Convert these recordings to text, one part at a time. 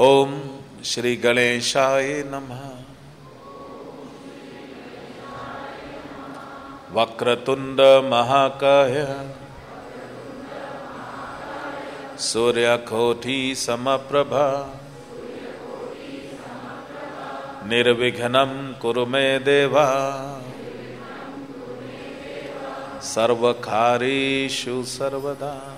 ओम श्री गणेशाय नमः। वक्रतुंड महाकाय। सूर्यकोटि समप्रभा। निर्विघ्नं कुरु मे देवा। सर्वकारेषु सर्वदा।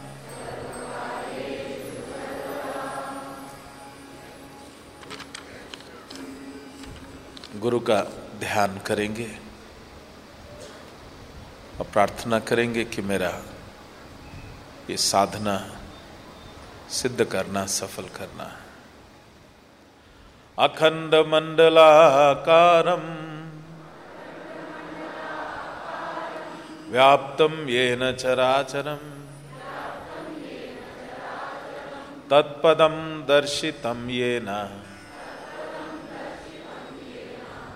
गुरु का ध्यान करेंगे और प्रार्थना करेंगे कि मेरा ये साधना सिद्ध करना, सफल करना अखंड मंडलाकारम व्याप्तम येन चराचरम तत्पदम दर्शितम येन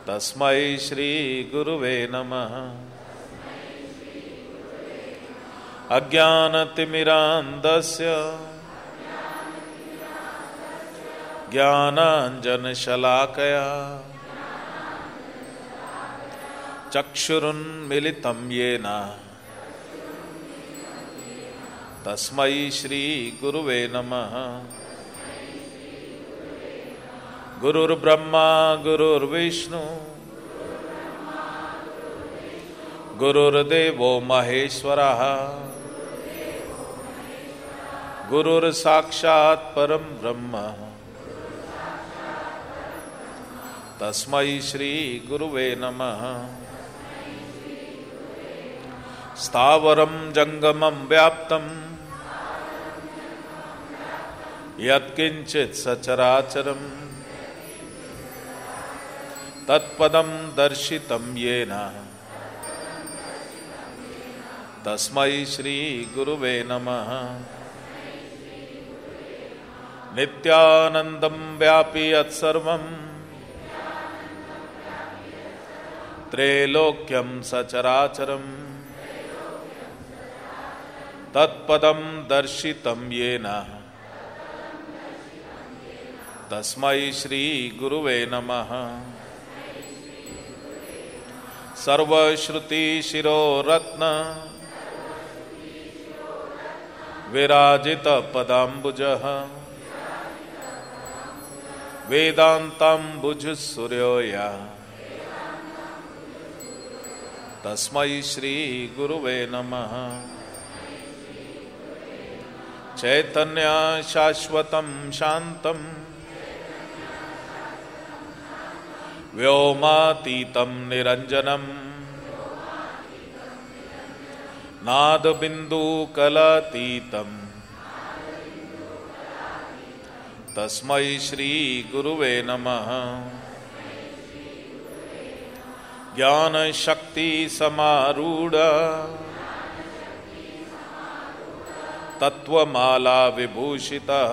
तस्मै श्री गुरुवे नमः। अज्ञानतिमिरान्धस्य ज्ञानाञ्जनशलाकया चक्षुरुन्मिलितं येन। तस्मै श्रीगुरुवे नमः। गुरुर्ब्रह्मा गुरुर्विष्णु गुरुर्देवो महेश्वरः। गुरुर्साक्षात् परम ब्रह्म। तस्मै श्री गुरुवे नमः। स्थावरं जङ्गमं व्याप्तं। यत्किञ्चित् सचराचरम्। तत्पदं दर्शितं येन। तस्मै श्री गुरुवे नमः। नित्यानन्दं व्यापी यत्सर्वम्। त्रैलोक्यं सचराचरम्। तत्पदं दर्शितं येन। तस्मै श्री गुरुवे नमः। सर्वश्रुति शिरोरत्न विराजित पदाम्बुज वेदांताम्बुज सूर्योया तस्मै श्री गुरुवे नमः। चैतन्य शाश्वतं शान्तं व्योमातीतं निरञ्जनम्। नादबिन्दुकलातीतम् तस्मै श्रीगुरुवे नमः। ज्ञानशक्तिसमारूढ। तत्त्वमाला विभूषितः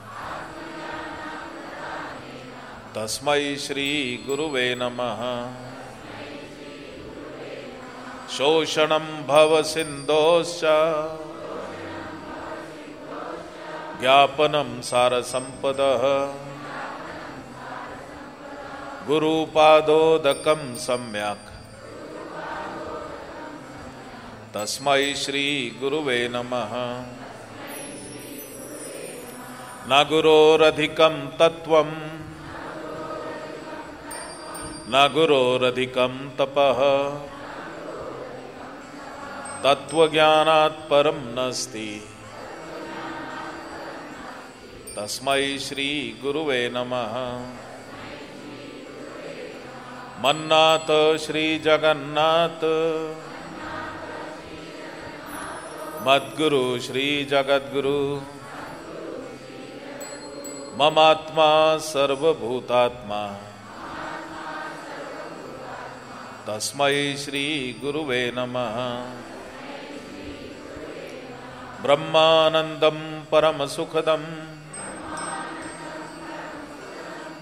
तस्मै श्री गुरुवे नमः। शोषणं भवसिन्धोश्च ज्ञापनं सारसम्पदः। गुरुपादोदकं सम्यक्। तस्मै श्री गुरुवे नमः। न गुरोरधिकं तत्त्वम्। न गुरोरधिकं तपः। तत्त्वज्ञानात् परं नस्ति। तस्मै श्री गुरुवे नमः। मन्नाथ श्री जगन्नाथ मद्गुरु श्री जगद्गुरु ममात्मा सर्वभूतात्मा। तस्मै श्रीगुरुवे नमः। ब्रह्मानन्दं परमसुखदम्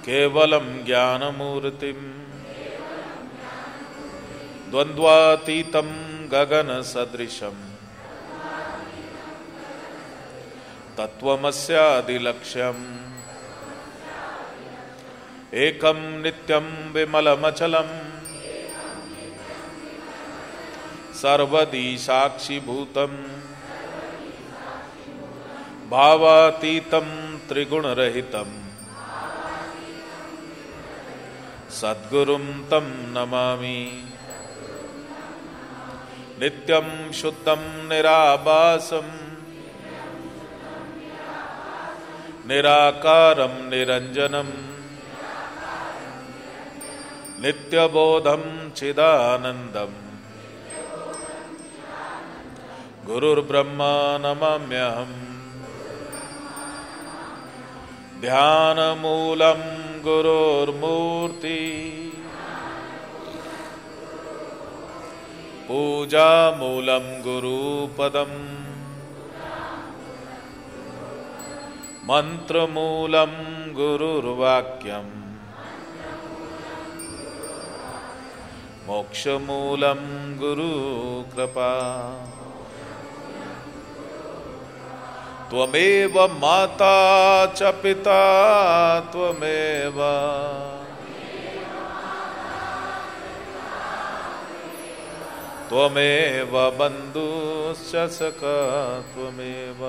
केवलं ज्ञानमूर्तिम् द्वन्द्वातीतं गगनसदृशम् तत्त्वमस्यादिलक्ष्यम्। एकं नित्यं विमलमचलम्। सर्वदी साक्षिभूतम्। भावातीतं त्रिगुणरहितम्। सद्गुरुं तं नमामि। नित्यं शुद्धं निराबासम् निराकारं निरञ्जनम्। नित्यबोधं चिदानन्दम्। गुरुर्ब्रह्मा नमाम्यहम् ध्यानमूलं गुरोर्मूर्ति। पूजामूलं गुरुपदम्। मन्त्रमूलं गुरुर्वाक्यम्। मोक्षमूलं गुरुकृपा त्वमेव माता च पिता त्वमेव। त्वमेव बन्धुश्च सखा त्वमेव।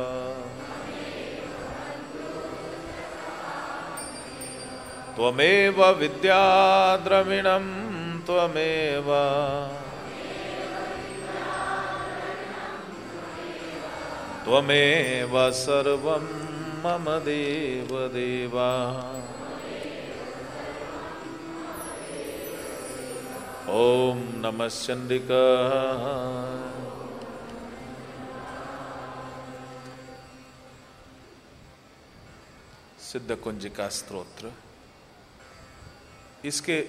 त्वमेव विद्याद्रविणं त्वमेव। त्वमेव सर्वं मम देवदेवा ॐ नमः चण्डिका सिद्ध कुंजिका स्त्रोत्र। इसके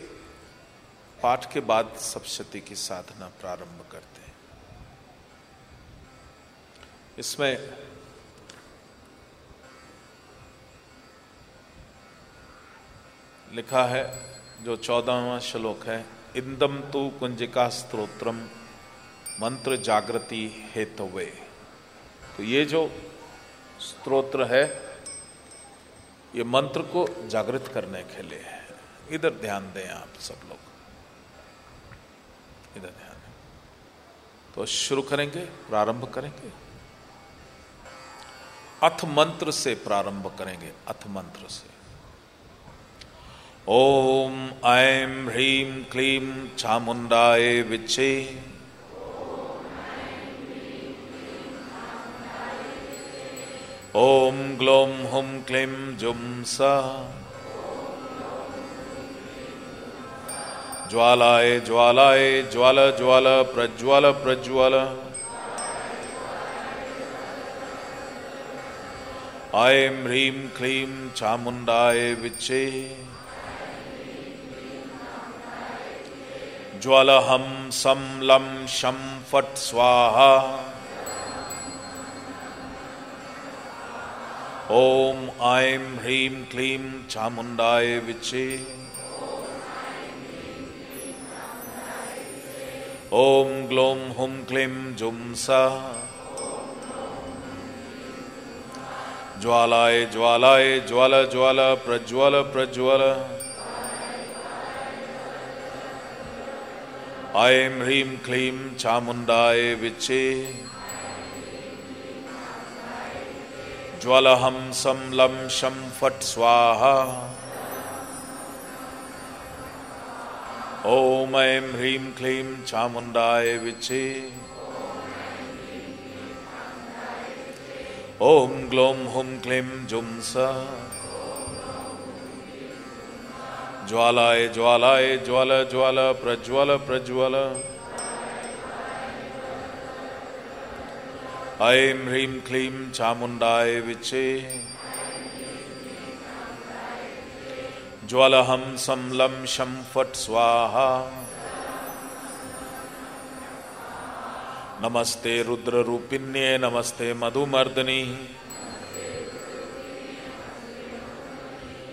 पाठ के बाद सप्शती की साधना प्रारंभ करते हैं। इसमें लिखा है, जो चौदहवा श्लोक है इंदम तु कुंजिका स्त्रोत्रम मंत्र जागृति हेतुवे। तो ये जो स्त्रोत्र है, ये मंत्र को जागृत करने के लिए है। इधर ध्यान दें आप सब लोग। इधर ध्यान तो शुरू करेंगे, प्रारंभ करेंगे। अथ मंत्र से प्रारंभ करेंगे अथ मंत्र से। ओम ऐं ह्रीं क्लीं चामुंडाए विच्छे। ओम ग्लों हुम क्लीं जुम सा। ज्वालाय ज्वालाय ज्वाल ज्वाल प्रज्वल प्रज्वल। ऐं ह्रीं क्लीं चामुण्डाय विच्छे ज्वलहं सं लं शं फट् स्वाहा। ॐ ऐं ह्रीं क्लीं चामुण्डाय विच्छे ॐ ग्लों हुं क्लीं जुं सा ज्वालाय ज्वालाय, ज्वल ज्वल, प्रज्वल प्रज्वल। ऐं ह्रीं क्लीं चामुण्डाय विच्छे। ज्वलहं सं लं शं फट् स्वाहा। ओम ऐं ह्रीं क्लीं चामुण्डाय विच्छे। ओम ग्लों हुं क्लीं जुं स ज्वालाय ज्वालाय ज्वल ज्वल प्रज्वल प्रज्वल ऐं ह्रीं क्लीं चामुण्डाय विच्छे ज्वलहं सं लं शं फट् स्वाहा नमस्ते रुद्र रूपिण्ये नमस्ते मधुमर्दनी।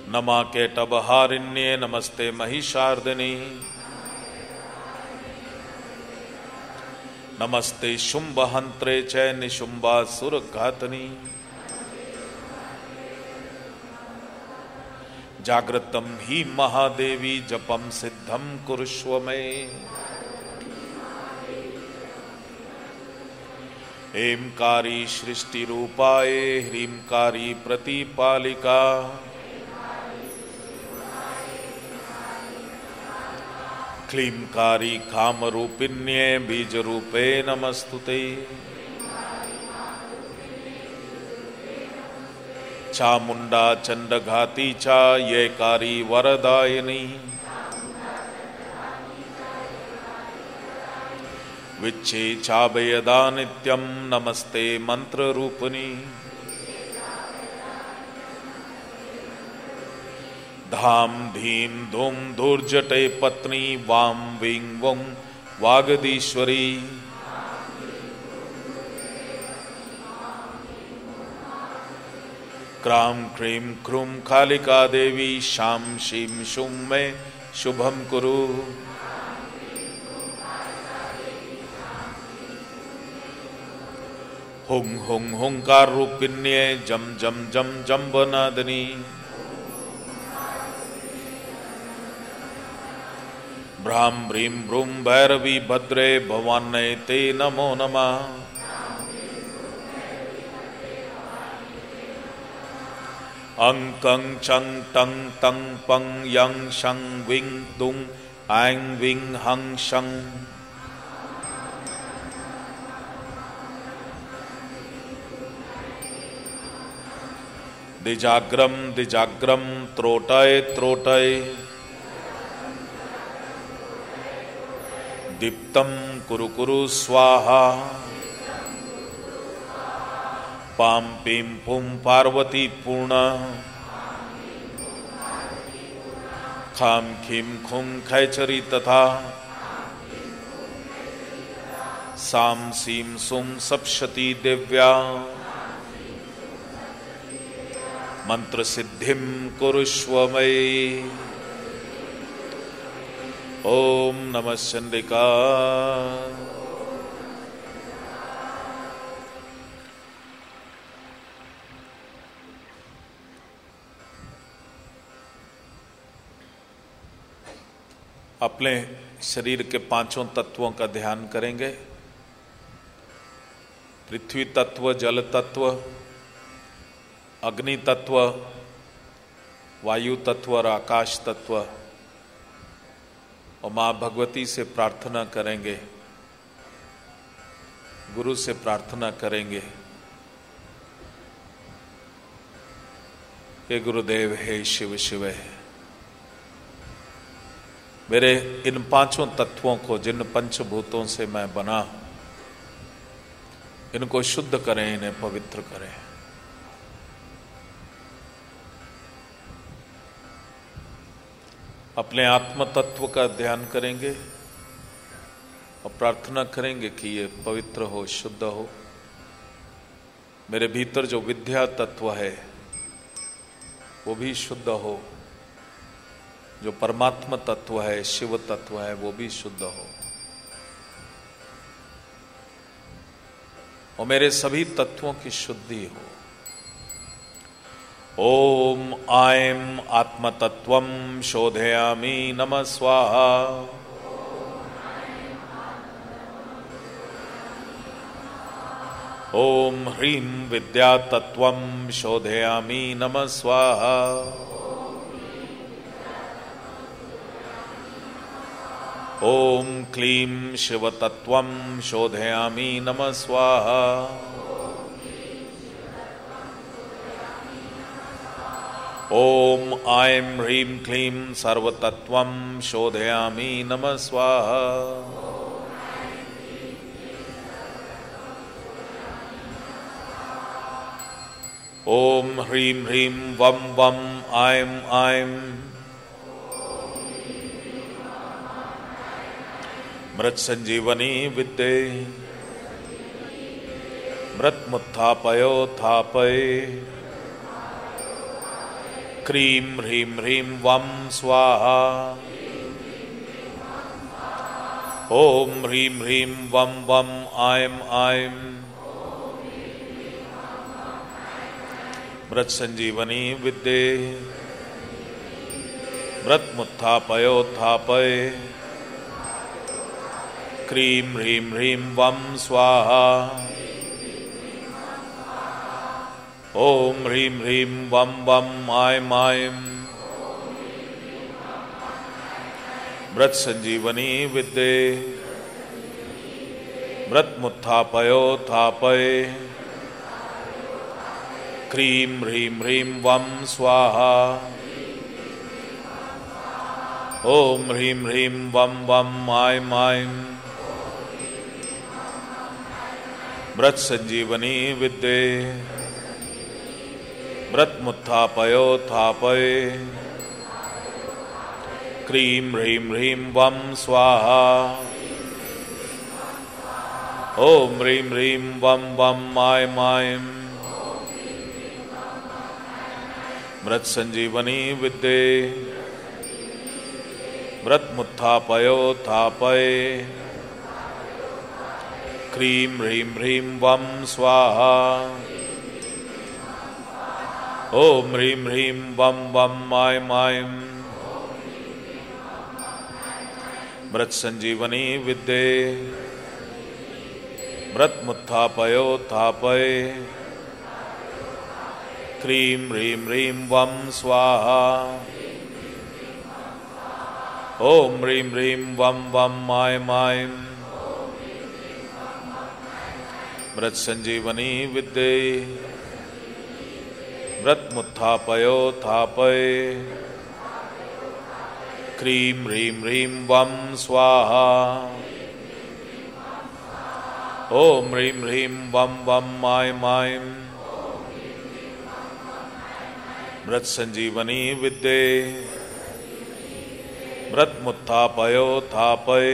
नमा के टबहारिण्ये नमस्ते महिषार्दनी। नमस्ते शुंभ हंत्रे च निशुंबा सुर घातनी जागृतम ही महादेवी जपम सिद्धम कुरुष्व में। हेमकारी सृष्टि रूपाए ह्रीमकारी प्रतिपालिका। क्लीमकारी काम रूपिण्ये बीज रूपे नमस्तुते। चामुंडा चंडघाती चा ये कारी वरदायनी। विच्छे चाभयदा नित्यम नमस्ते मंत्र रूपनी धाम धीम धूम धूर्जटे पत्नी वाम विंग वुंग वागदीश्वरी। क्राम क्रीम क्रूम खालिका देवी शाम शीम शुम में शुभम कुरु। हुंग हुंग हुंकार रूपिण्य जम जम जम जम बनादनी भ्राम भ्रीम भ्रूम भैरवी भद्रे भवान ते नमो नमः। अंकं चंग टंग तंग पंग यंग शंग विंग दुंग ऐंग विंग हंग शंग दिजाग्रम दिजाग्रम त्रोटय त्रोटय। दीप्तम कुरु कुरु स्वाहा। पाम पीम पुम पार्वती पूर्ण। खाम खीम खुम खैचरी तथा। साम सीम सुम सप्शती दिव्या। मंत्र सिद्धिम कुरुष्वमयी। ओम नमः चंडिका अपने शरीर के पाँचों तत्वों का ध्यान करेंगे। पृथ्वी तत्व, जल तत्व अग्नि तत्व वायु तत्व और आकाश तत्व और माँ भगवती से प्रार्थना करेंगे, गुरु से प्रार्थना करेंगे। हे गुरुदेव, हे शिव शिव, है। मेरे इन पाँचों तत्वों को, जिन पंचभूतों से मैं बना इनको शुद्ध करें, इन्हें पवित्र करें। अपने आत्म तत्व का ध्यान करेंगे और प्रार्थना करेंगे कि ये पवित्र हो, शुद्ध हो। मेरे भीतर जो विद्या तत्व है, वो भी शुद्ध हो। जो परमात्मा तत्व है, शिव तत्व है, वो भी शुद्ध हो। और मेरे सभी तत्वों की शुद्धि हो। ओम आयम आत्मतत्व शोधयामी नम स्वाहा। ओम ह्रीं विद्यातत्व शोधयामी नम स्वाहा। ओम क्लीं शिवतत्व शोधयामी नम स्वाहा ओम आयम ह्रीं क्लीं सर्वतत्व शोधयामी, नम स्वाहा। ओम ह्रीं ह्रीं वम वम आयम आयम मृत संजीवनी विद्ये व्रतमुत्थापयोत्थापये क्रीं ह्रीं ह्रीं वं स्वाहा। ॐ ह्रीं ह्रीं वं वं आयं आयं। व्रत संजीवनी विद्ये। व्रतमुत्थापयोत्थापय क्रीं ह्रीं ह्रीं वं स्वाहा। ॐ ह्रीं ह्रीं वं वं आयं आयम् व्रत संजीवनी विद्ये। व्रत मुत्थापयोत्थापय क्रीं ह्रीं ह्रीं वं स्वाहा। ॐ ह्रीं ह्रीं वं वं आय मायं। व्रत संजीवनी विद्ये। व्रत मुत्थापयोत्थापय क्रीं ह्रीं ह्रीं वं स्वाहा। ॐ ह्रीं ह्रीं वं वं माय मायं। व्रत संजीवनी विद्ये। व्रत मुत्थापयोत्थापय क्रीं ह्रीं ह्रीं वं स्वाहा। ॐ ह्रीं ह्रीं वं वं माय मायम् व्रत संजीवनी विद्ये। व्रत मुत्थापयोत्थापय क्रीं ह्रीं ह्रीं वं स्वाहा। ॐ ह्रीं ह्रीं वं वं माय मायं। व्रत संजीवनी विद्ये। व्रत मुत्थापयोत्थापय क्रीं ह्रीं ह्रीं वं स्वाहा। ॐ ह्रीं ह्रीं वं वं माय मायं। व्रत संजीवनी विद्ये। व्रत मुत्थापयोत्थापय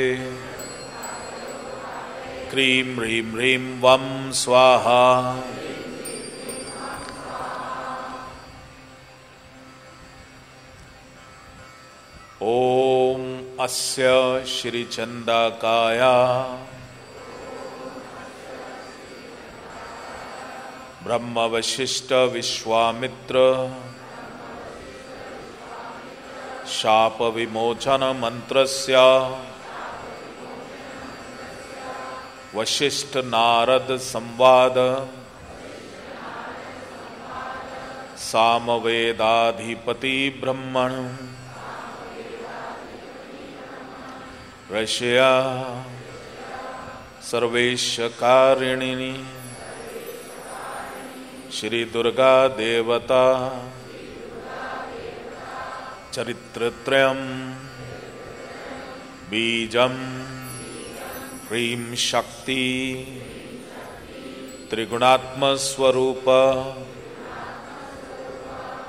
क्रीं ह्रीं ह्रीं वं स्वाहा। ॐ अस्य श्रीचन्द्रकाया ब्रह्मवशिष्टविश्वामित्र। शापविमोचनमन्त्रस्य। वशिष्ठनारदसंवाद। सामवेदाधिपति रशया सर्वेशकारिणिनि श्री दुर्गा देवता चरित्रत्रयम् बीजम ह्रीं शक्ति त्रिगुणात्मस्वरूप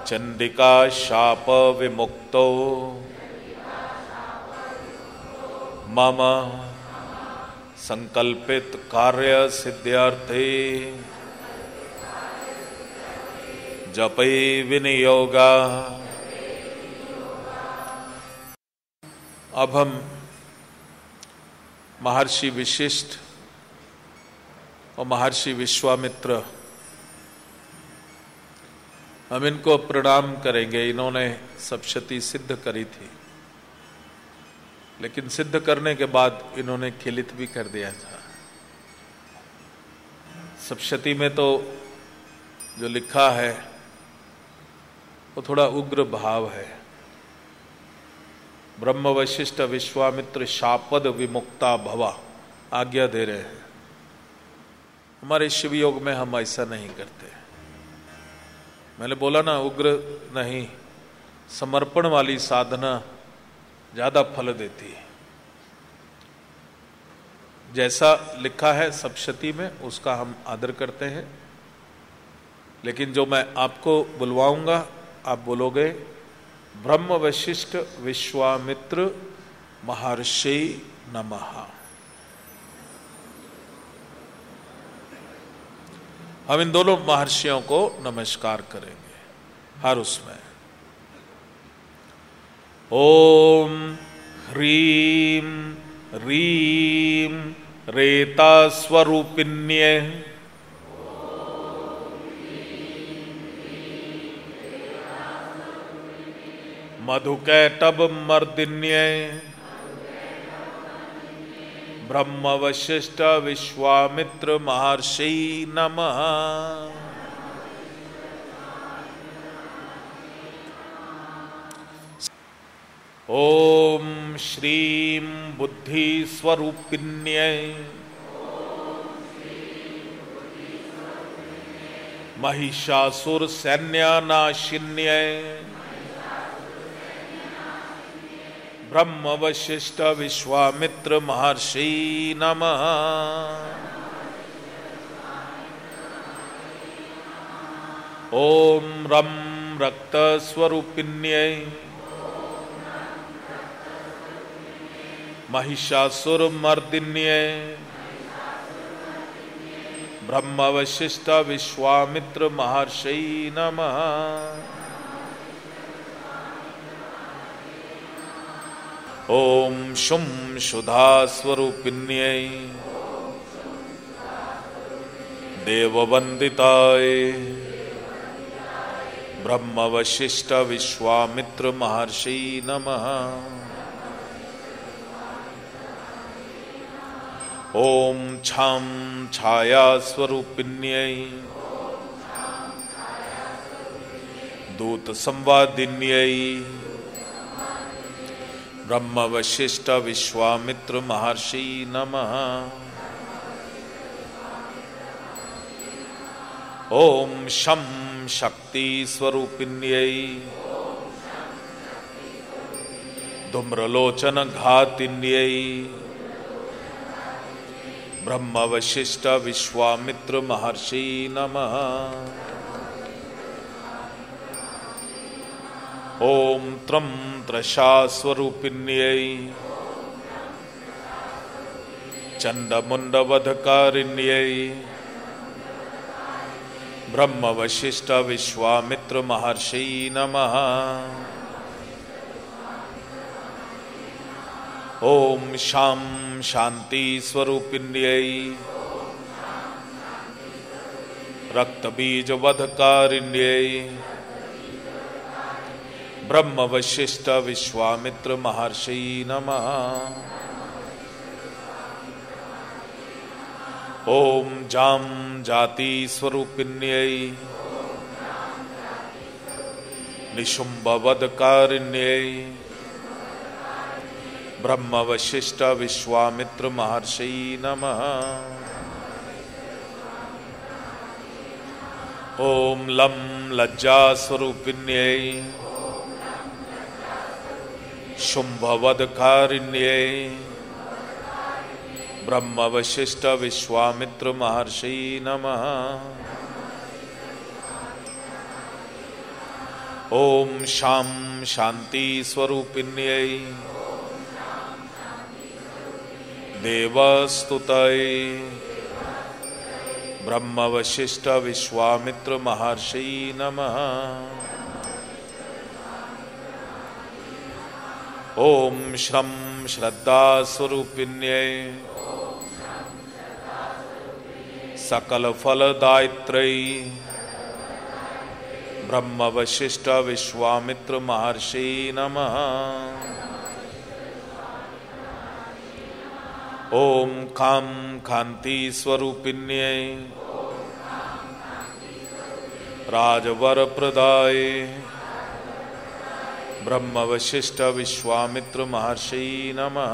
चंडिका शाप विमुक्तो मम, संकल्पित कार्य सिद्ध्यर्थे। जपे विनियोगा। अब हम महर्षि विशिष्ट और महर्षि विश्वामित्र। हम इनको प्रणाम करेंगे, इन्होंने सप्शती सिद्ध करी थी। लेकिन सिद्ध करने के बाद इन्होंने खिलित भी कर दिया था। सप्शती में तो जो लिखा है, वो थोड़ा उग्र भाव है। ब्रह्म वशिष्ठ विश्वामित्र शापद विमुक्ता भवा, आज्ञा दे रहे हैं। हमारे शिव योग में हम ऐसा नहीं करते। मैंने बोला ना, उग्र नहीं, समर्पण वाली साधना ज़्यादा फल देती है। जैसा लिखा है सप्शती में, उसका हम आदर करते हैं। लेकिन जो मैं आपको बुलवाऊँगा, आप बोलोगे, ब्रह्म वशिष्ठ विश्वामित्र महर्षि नमः। हम इन दोनों महर्षियों को नमस्कार करेंगे, हर उसमें। ओम ह्रीम रीम रेता स्वरूपिण्य मधुकैटब मर्दिन्य ब्रह्म वशिष्ठ विश्वामित्र महर्षि नमः। ओम श्रीं बुद्धि स्वरूपिण्य महिषासुर सैन्यानाशिन्य ब्रह्म वशिष्ठ विश्वामित्र महर्षि नमः। ओम रम रक्त महिषासुर मर्दिन्य। ब्रह्म वशिष्ठ विश्वामित्र महर्षि नमः। ओम शुम शुधा स्वरूपिण्य देववंदिताय ब्रह्म वशिष्ठ विश्वामित्र महर्षि नमः। ओम छाम छाया स्वरूपिण्य दूत संवादिन्य ब्रह्म वशिष्ठ विश्वामित्र महर्षि नमः। शक्ति स्वरूपिण्य धूम्रलोचन घातिन्य ब्रह्म वशिष्ठ विश्वामित्र महर्षि नमः। ओम त्रम त्रशा स्वरूपिण्य चंडमुंडवधकारिण्य ब्रह्म वशिष्ठ विश्वामित्र महर्षि नमः। ओम शाम शांति स्वरूपिण्य। रक्त बीज वधकारिण्य ब्रह्म वशिष्ठ विश्वामित्र महर्षि नमः। ओम जाम जाति स्वरूपिण्य। निशुंभवदकारिण्य ब्रह्म वशिष्ठ विश्वामित्र महर्षि नमः। ओम लम लज्जा स्वरूपिण्य शुंभवदकारिण्य ब्रह्म वशिष्ठ विश्वामित्र महर्षि नमः। ओम शाम शांति देवस्तुतै देवस्तुतये ब्रह्मवशिष्टविश्वामित्रमहर्षिमः ॐ श्रं श्रद्धास्वरूपिण्यै सकलफलदायित्र्यै। सकलफलदायत्र्यै ब्रह्मवशिष्टविश्वामित्रमहर्षिमः ओम खाम खांति स्वरूपिण्य। राजवर प्रदाय। ब्रह्म वशिष्ठ विश्वामित्र महर्षि नमः।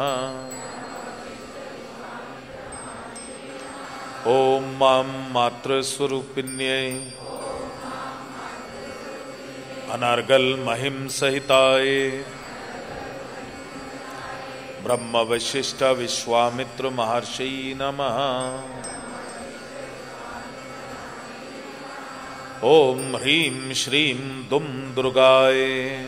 ओम माम मात्र स्वरूपिण्य। अनर्गल महिम सहिताय। ब्रह्म वशिष्ठ विश्वामित्र महर्षि नमः। ओम ह्रीं श्रीं दुम दुर्गाय।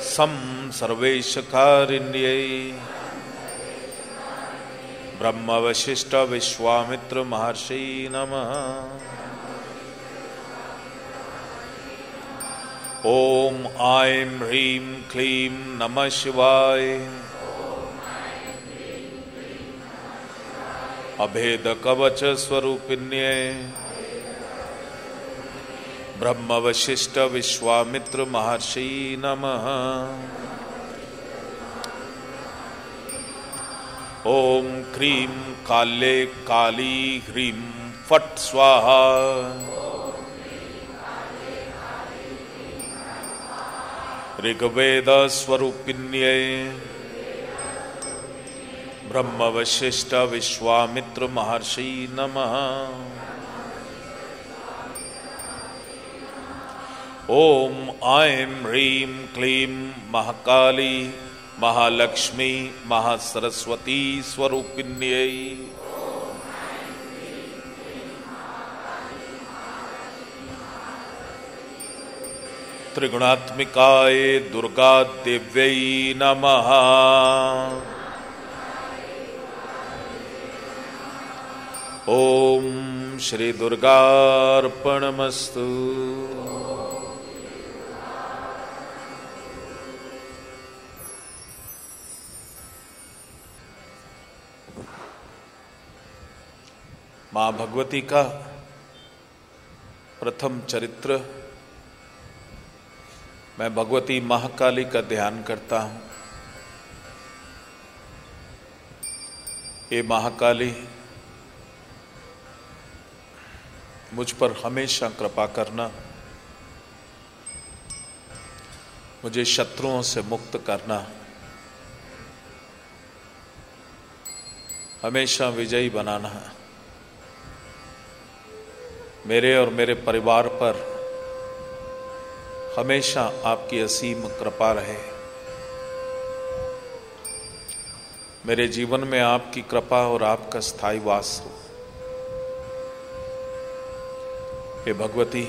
सम सर्वेशकारिण्यै। ब्रह्म वशिष्ठ विश्वामित्र महर्षि नमः। ॐ ऐं ह्रीं क्लीं नमः शिवाय। अभेदकवचस्वरूपिण्ये। ब्रह्मवशिष्टविश्वामित्रमहर्षि नमः। ॐ क्रीं काल्ये काली ह्रीं फट् स्वाहा। ऋग्वेदस्वरूपिण्यै ब्रह्मवशिष्टविश्वामित्रमहर्षि नमः। ॐ ऐं ह्रीं क्लीं महाकाली महालक्ष्मी महासरस्वती स्वरूपिण्यै त्रिगुणात्मिकाय दुर्गा देव्य नमः। श्री दुर्गार्पणमस्तु। माँ भगवती का प्रथम चरित्र मैं भगवती महाकाली का ध्यान करता हूँ। ये महाकाली, मुझ पर हमेशा कृपा करना, मुझे शत्रुओं से मुक्त करना, हमेशा विजयी बनाना, मेरे और मेरे परिवार पर हमेशा आपकी असीम कृपा रहे। मेरे जीवन में आपकी कृपा और आपका स्थायी वास हो। हे भगवती,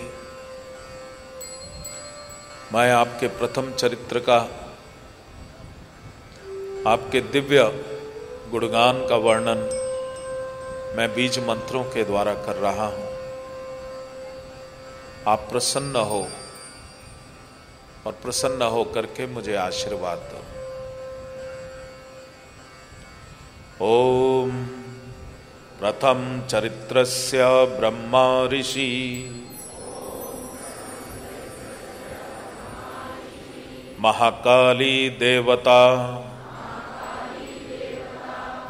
मैं आपके प्रथम चरित्र का, आपके दिव्य गुणगान का वर्णन मैं बीज मंत्रों के द्वारा कर रहा हूँ। आप प्रसन्न हो। और प्रसन्न होकर के मुझे आशीर्वाद दो। ओम प्रथम चरित्रस्य ब्रह्मा ऋषि। महाकाली देवता।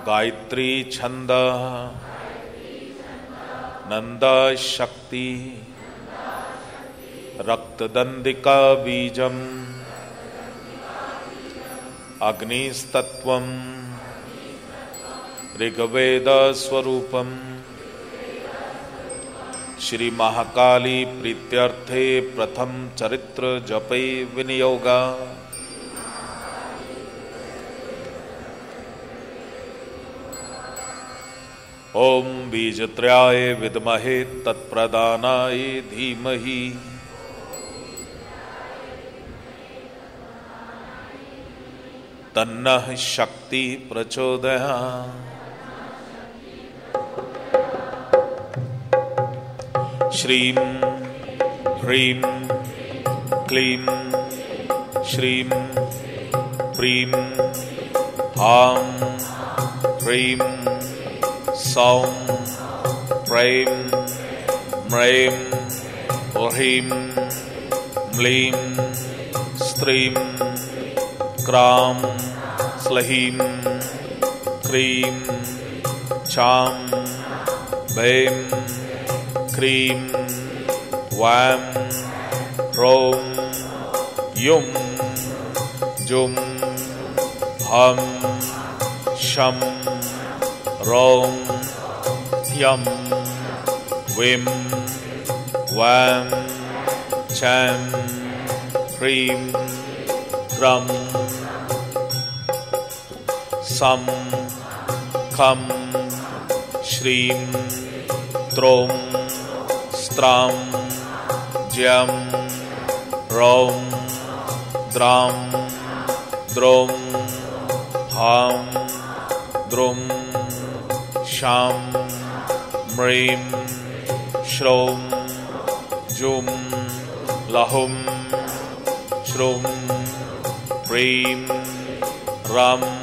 गायत्री छंद। नंदा शक्ति। रक्तदंदिका बीजम अग्निस्तत्व ऋग्वेद स्वरूपम श्री महाकाली प्रीत्यर्थे प्रथम चरित्र जपे विनियोगा। ओम बीजत्रयाय विद्महे तत्प्रदानाय धीमहि। तन्न शक्ति प्रचोदया। श्रीं ह्रीं क्लीं श्रीं प्रीं हां ह्रीं सौं प्रें म्रें ह्रीं म्लीं स्त्रीं क्रां स्लहीं क्रीं चां भैं क्रीं वां रौं युं जुं हं शं रौं यं विं वां चां ह्रीं क्रम सम खम श्रीं त्रों स्त्रां ज्यं रौं द्रां द्रौं हां द्रुं शाम म्रीं श्रौं जुं लहुं श्रुं प्रीं रं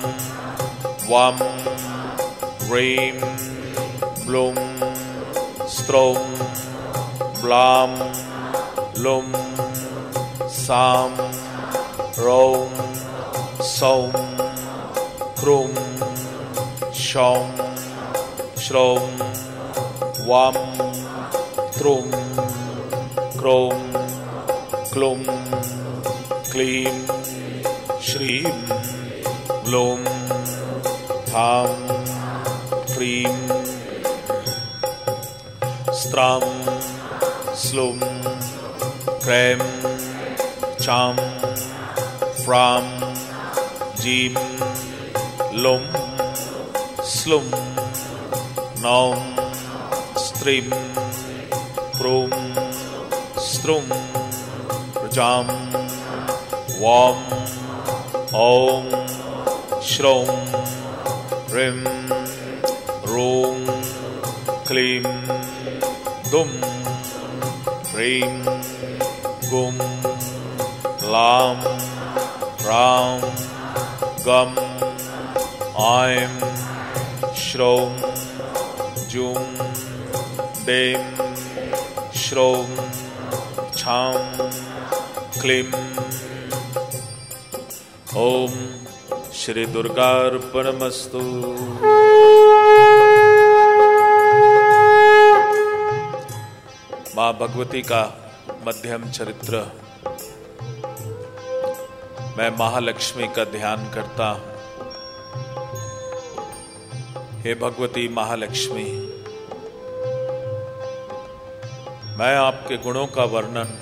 वं ह्रीं ब्लुं स्त्रौं ब्लां लुं सां रौं सौं क्रुं शौं श्रौं वां त्रुं क्रों क्लुं क्लीं श्रीं स्लुं क्रें चां फ्रां जीं लुं स्लुं नौं स्त्रीं प्रुं स्त्रुं प्रजां वां ॐ श्रौं ह्रीं रूं क्लीं गुं लां रां गम ऐं श्रौं जुं डें श्रौं छां क्लीं ओम श्री माँ भगवती का मध्यम चरित्र। मैं महालक्ष्मी का ध्यान करता हूँ। हे भगवती महालक्ष्मी, मैं आपके गुणों का वर्णन,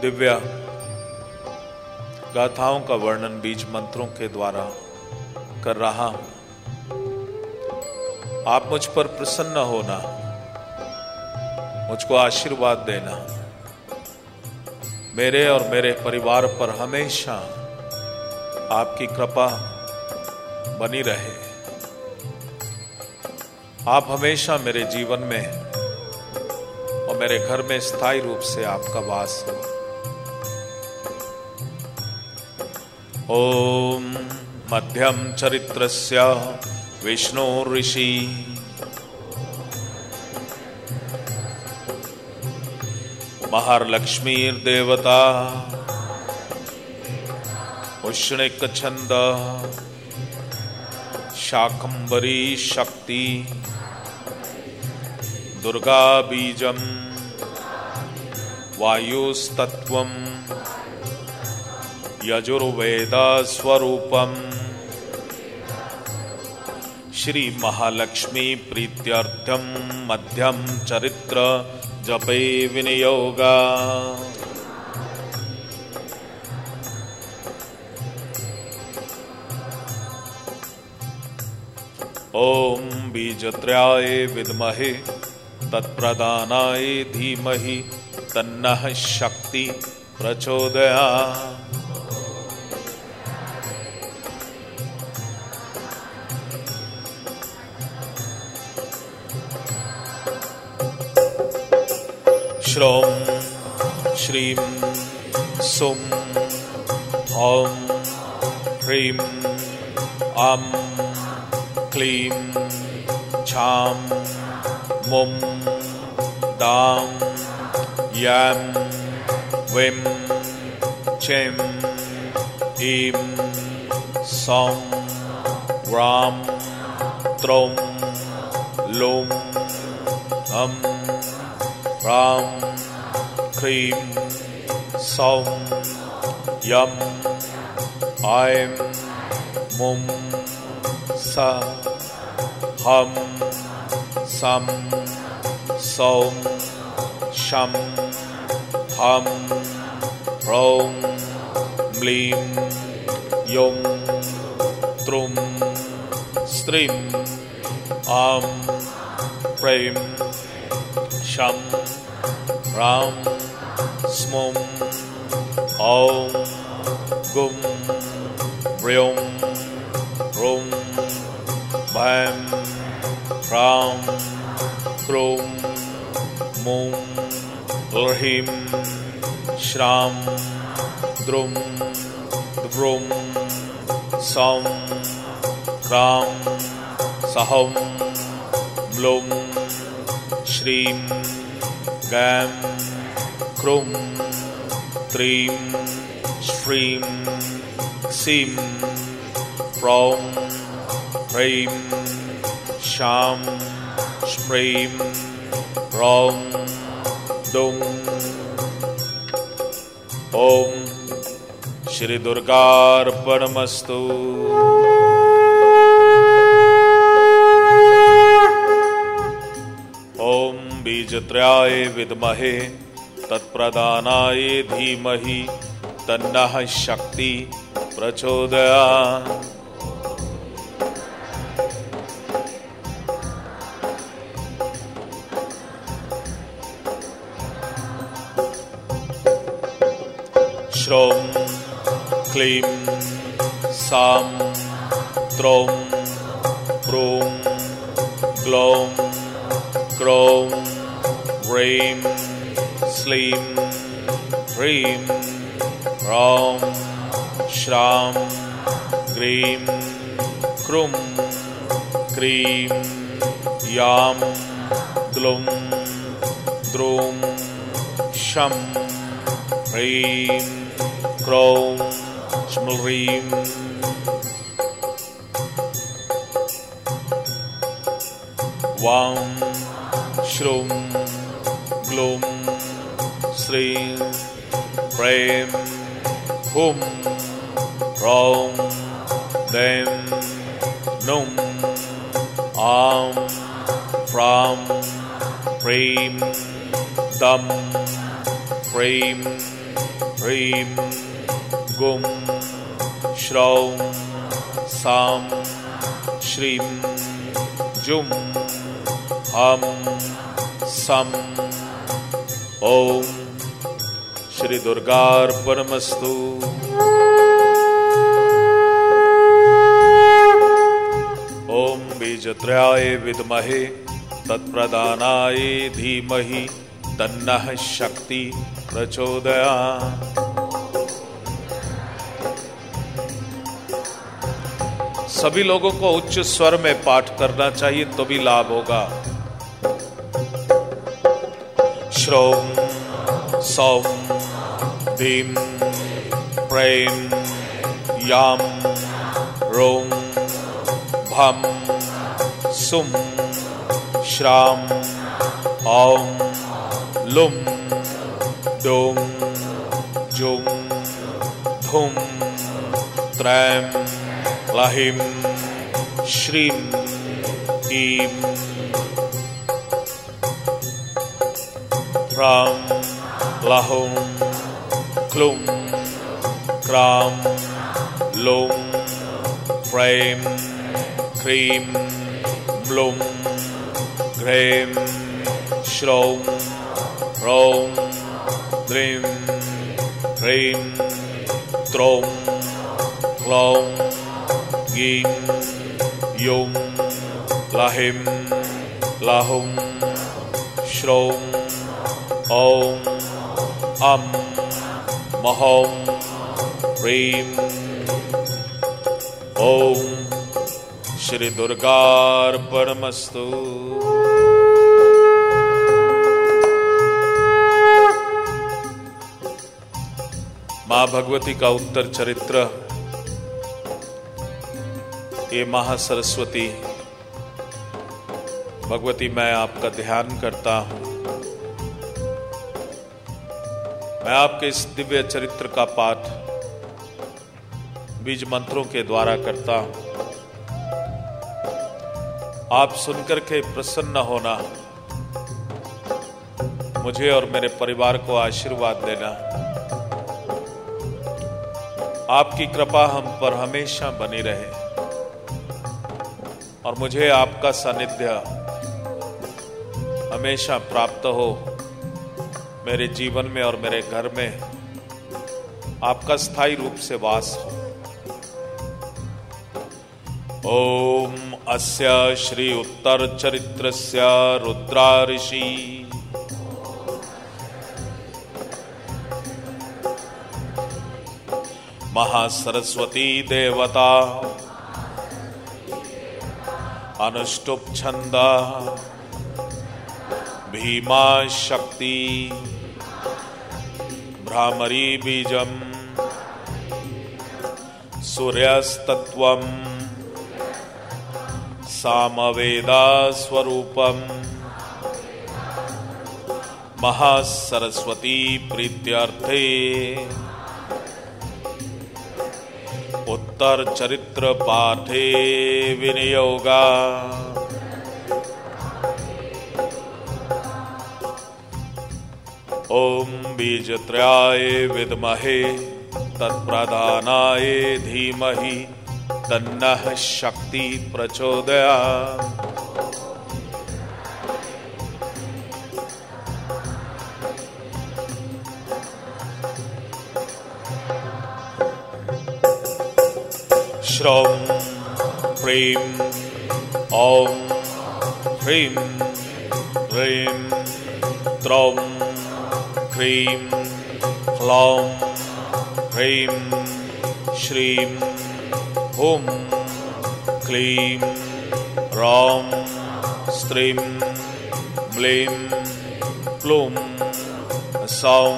दिव्य गाथाओं का वर्णन बीज मंत्रों के द्वारा कर रहा हूँ। आप मुझ पर प्रसन्न होना मुझको आशीर्वाद देना। मेरे और मेरे परिवार पर हमेशा आपकी कृपा बनी रहे। आप हमेशा मेरे जीवन में और मेरे घर में स्थायी रूप से आपका वास हो। ओम मध्यम चरित्रस्य विष्णु ऋषि। महालक्ष्मीर्देवता। उष्णिक छंद शाकंबरी शक्ति। दुर्गा बीजम वायुस्तत्व यजुर्वेद स्वरूपम श्री महालक्ष्मी प्रीत्यर्थम मध्यम चरित्र। जपे विनियोगा। ओम बीजत्र्याय विद्महे तत्प्रदानाय धीमहि तन्नः शक्ति प्रचोदया श्रौं श्रीं सुं ॐ ह्रीं आं क्लीं छां मुं दां यां विं चिं ईं सौं रां त्रौं लुं अं रां क्रीं सौं यं ऐं मुं स हं सं सौं शं हं ह्रौं म्लीं युं त्रुं स्त्रीं आं प्रें शं रां स्मुं ॐ गुं ह्र्यौं ह्रुं भैम ह्राम क्रोम मोम ह्रीम श्राम द्रुम द्रुम सौम क्राम सहम ब्लुम श्रीम गैम क्रुम ीं श्रीं सीं प्रौं ह्रैं शां ष्ं ह्रौं दुं ॐ श्रीदुर्गार्पणमस्तु। ॐ बीजत्राय विद्महे तत्प्रदानाय धीमहि तन्नः शक्ति प्रचोदया श्रों क्लीं सां त्रौं प्रों ग्लौं क्रौं Reem, Sleem, Reem, Ram, Shram, Greem, Krum, Cream, Yam, Glum, Drum, Sham, Reem, Krom, Shmulreem, Wam, Shrum, ग्लुम श्रीं प्रें हुं ह्रौं दें नुं आं प्रं प्रीं दं प्रीं ह्रीं गुं श्रौं सां श्रीं जुं हं सं ॐ श्री दुर्गार्पणमस्तु ओम बीजत्रयाय विद्महे, तत्प्रदानाय धीमहि, तन्नः शक्ति प्रचोदया सभी लोगों को उच्च स्वर में पाठ करना चाहिए तो भी लाभ होगा। श्रौं सौं प्रें यां रों भं सुं श्रां औं लुं दों जुं धुं त्रैं लहिं श्रीं ईं Ram, क्लुं क्रां लुं फ्रैं ह्रीं म्लुं घ्रें श्रौं ह्रौं द्रीं ह्रीं त्रौं क्लौं गीं युं लहिं लहुं श्रौं औं आं महोम प्रेम ओम श्री दुर्गार्पणमस्तु माँ भगवती का उत्तर चरित्र, ये महासरस्वती। भगवती, मैं आपका ध्यान करता हूँ। मैं आपके इस दिव्य चरित्र का पाठ बीज मंत्रों के द्वारा करता हूँ। आप सुनकर के प्रसन्न होना, मुझे और मेरे परिवार को आशीर्वाद देना। आपकी कृपा हम पर हमेशा बनी रहे और मुझे आपका सानिध्य हमेशा प्राप्त हो। मेरे जीवन में और मेरे घर में आपका स्थायी रूप से वास हो। ओम अस्य श्री उत्तर चरित्र रुद्रा ऋषि। महासरस्वती देवता। अनुष्टुप छंद भीमा शक्ति। भ्रामरी बीजम। सूर्यस्तत्व सामवेदा महासरस्वती प्रीत्यर्थे। उत्तर चरित्र पाठे विनियोगा। ओम बीजत्रयाय विद्महे तत्प्रधानाय धीमहि तन्नः शक्ति प्रचोदया श्रौं प्रेम ॐ ह्रीं ह्रीं त्रौं ह्रीं क्लौं ह्रीं श्रीं हुं क्लीं रौं स्त्रीं म्लीं प्लुं सौं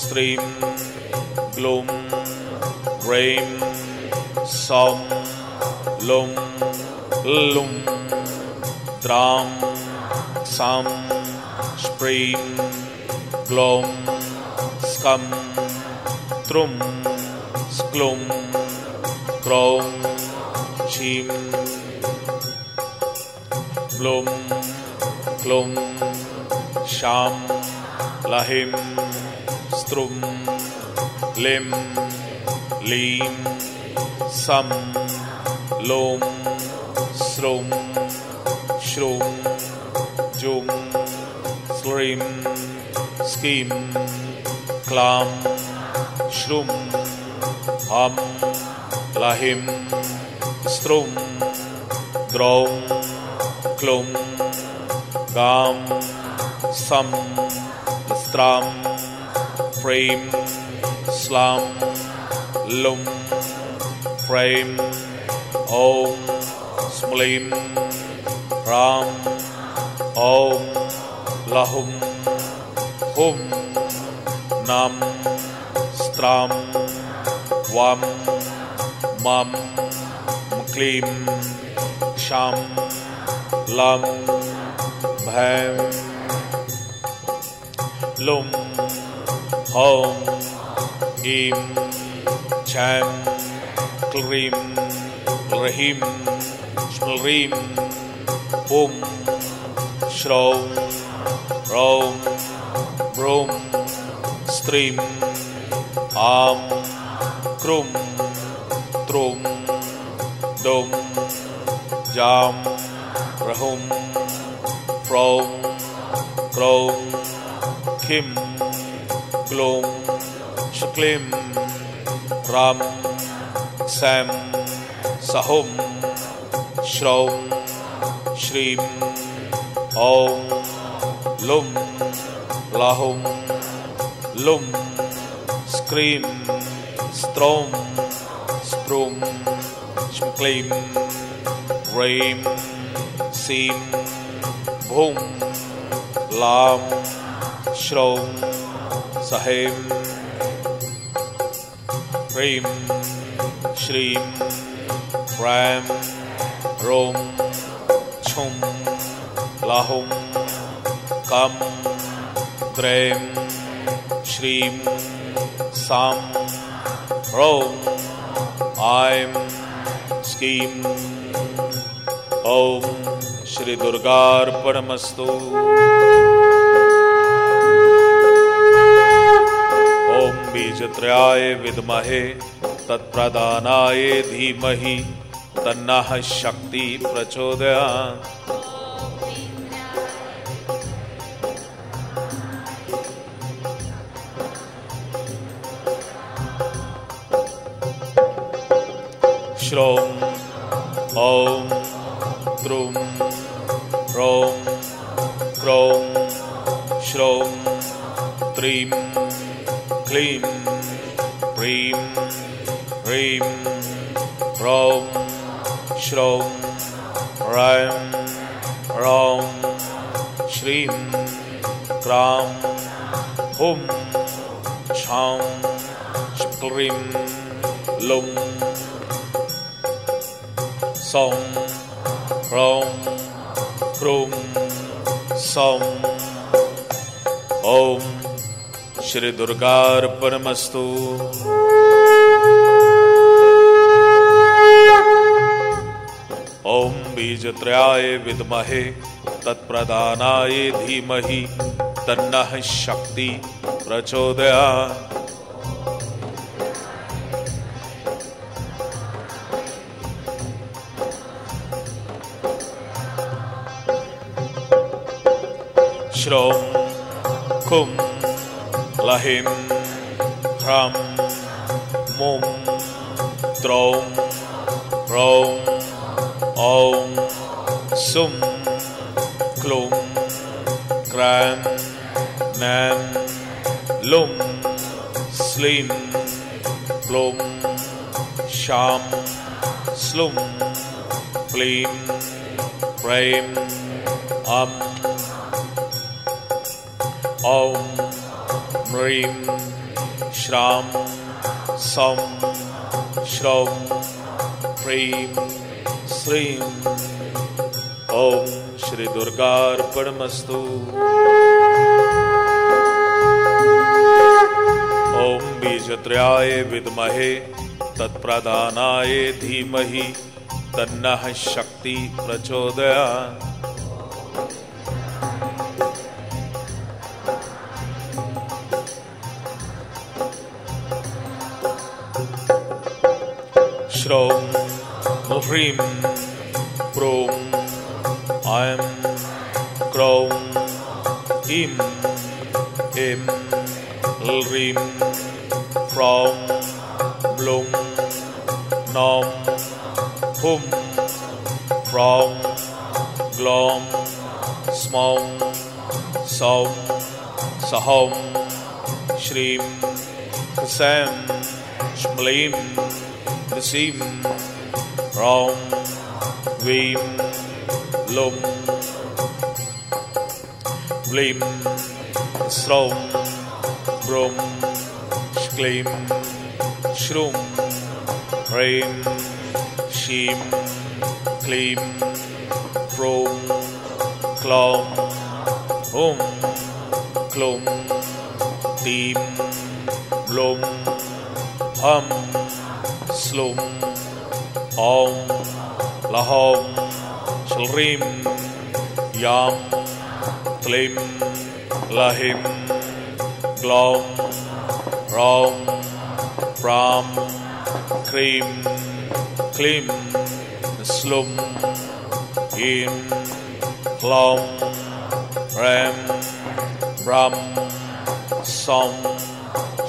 स्त्रीं ग्लुं ह्रीं सौम लुम लुम द्राम साम स्प्रीं क्लौं स्कं तृं स्क्लुं क्रौं क्षीं प्लुं क्लुं शां लहिं स्त्रुं लिं लीं सं लों श्रुं ीं क्लां श्रुं हं लहिं स्त्रुं द्रौं क्लुं गां सं स्त्रां प्रें स्लां लुं प्रैं ॐ स्म्लीं रां ॐ लहुं वं मं क्लीं क्षं लं भैं लुं हौं ईं छं क्लीं ह्रीं स्मृं पुं श्रौं रौं ब्रूं स्त्रीं आं क्रूं त्रुं दुं जां रहुं प्रौं क्रौं खिं क्लों श्क्लीं रां शैं सहुं श्रौं श्रीं ॐ लुं लाहुं लुं स्क्रीं स्त्रौं स्त्रुं स्क्लीं व्रैं सीं भूं लां श्रौं सहैं ह्रीं श्रीं क्लैं त्रौं छुं लाहुं कां क्रैं श्रीं शां ह्रौं ऐं स्कीं ॐ श्री दुर्गार्पणमस्तु ॐ बीजत्रयाय विद्महे तत्प्रदानाय धीमहि तन्नः शक्ति प्रचोदया क्लीं लुं सौं ह्रौं क्रूं सौं ॐ श्री दुर्गार्पणमस्तु ॐ बीजत्रयाय विद्महे तत्प्रदानाय धीमहि तन्नः शक्ति प्रचोदया श्रौं खुं लहिं ह्रं मुं द्रौं ह्रौं ॐ सुं क्लुं क्रां नां लुं स्लीं क्लुं शां स्लुं क्लीं प्रें अम् ॐ ह्रीं श्रां सं श्रौं प्रीं श्रीं ॐ श्री दुर्गार्पणमस्तु। ॐ बीजत्रयाय विद्महे धीमहि, तन्नः शक्ति प्रचोदयात्। ह्रीं प्रों ऐं क्रौं ईं ऐं ह्रीं फ्रौं ब्लुं नौं हुं फ्रौं ग्लौं स्मौं सौं सहौं श्रीं सैं श्म्लीं ह्रीं रौं वीं लुं व्लीं स्रौं ब्रुं क्लीं श्रूं ह्रीं शीं क्लीं प्रों क्लौं हुं क्लुं तीं ब्लुं हं स्लुं लहौं श्रीं यां क्लीं लहिं ग्लौं रौं प्रां क्रीं क्लीं स्लुं ईं क्लौं ह्रैं ब्रं सौं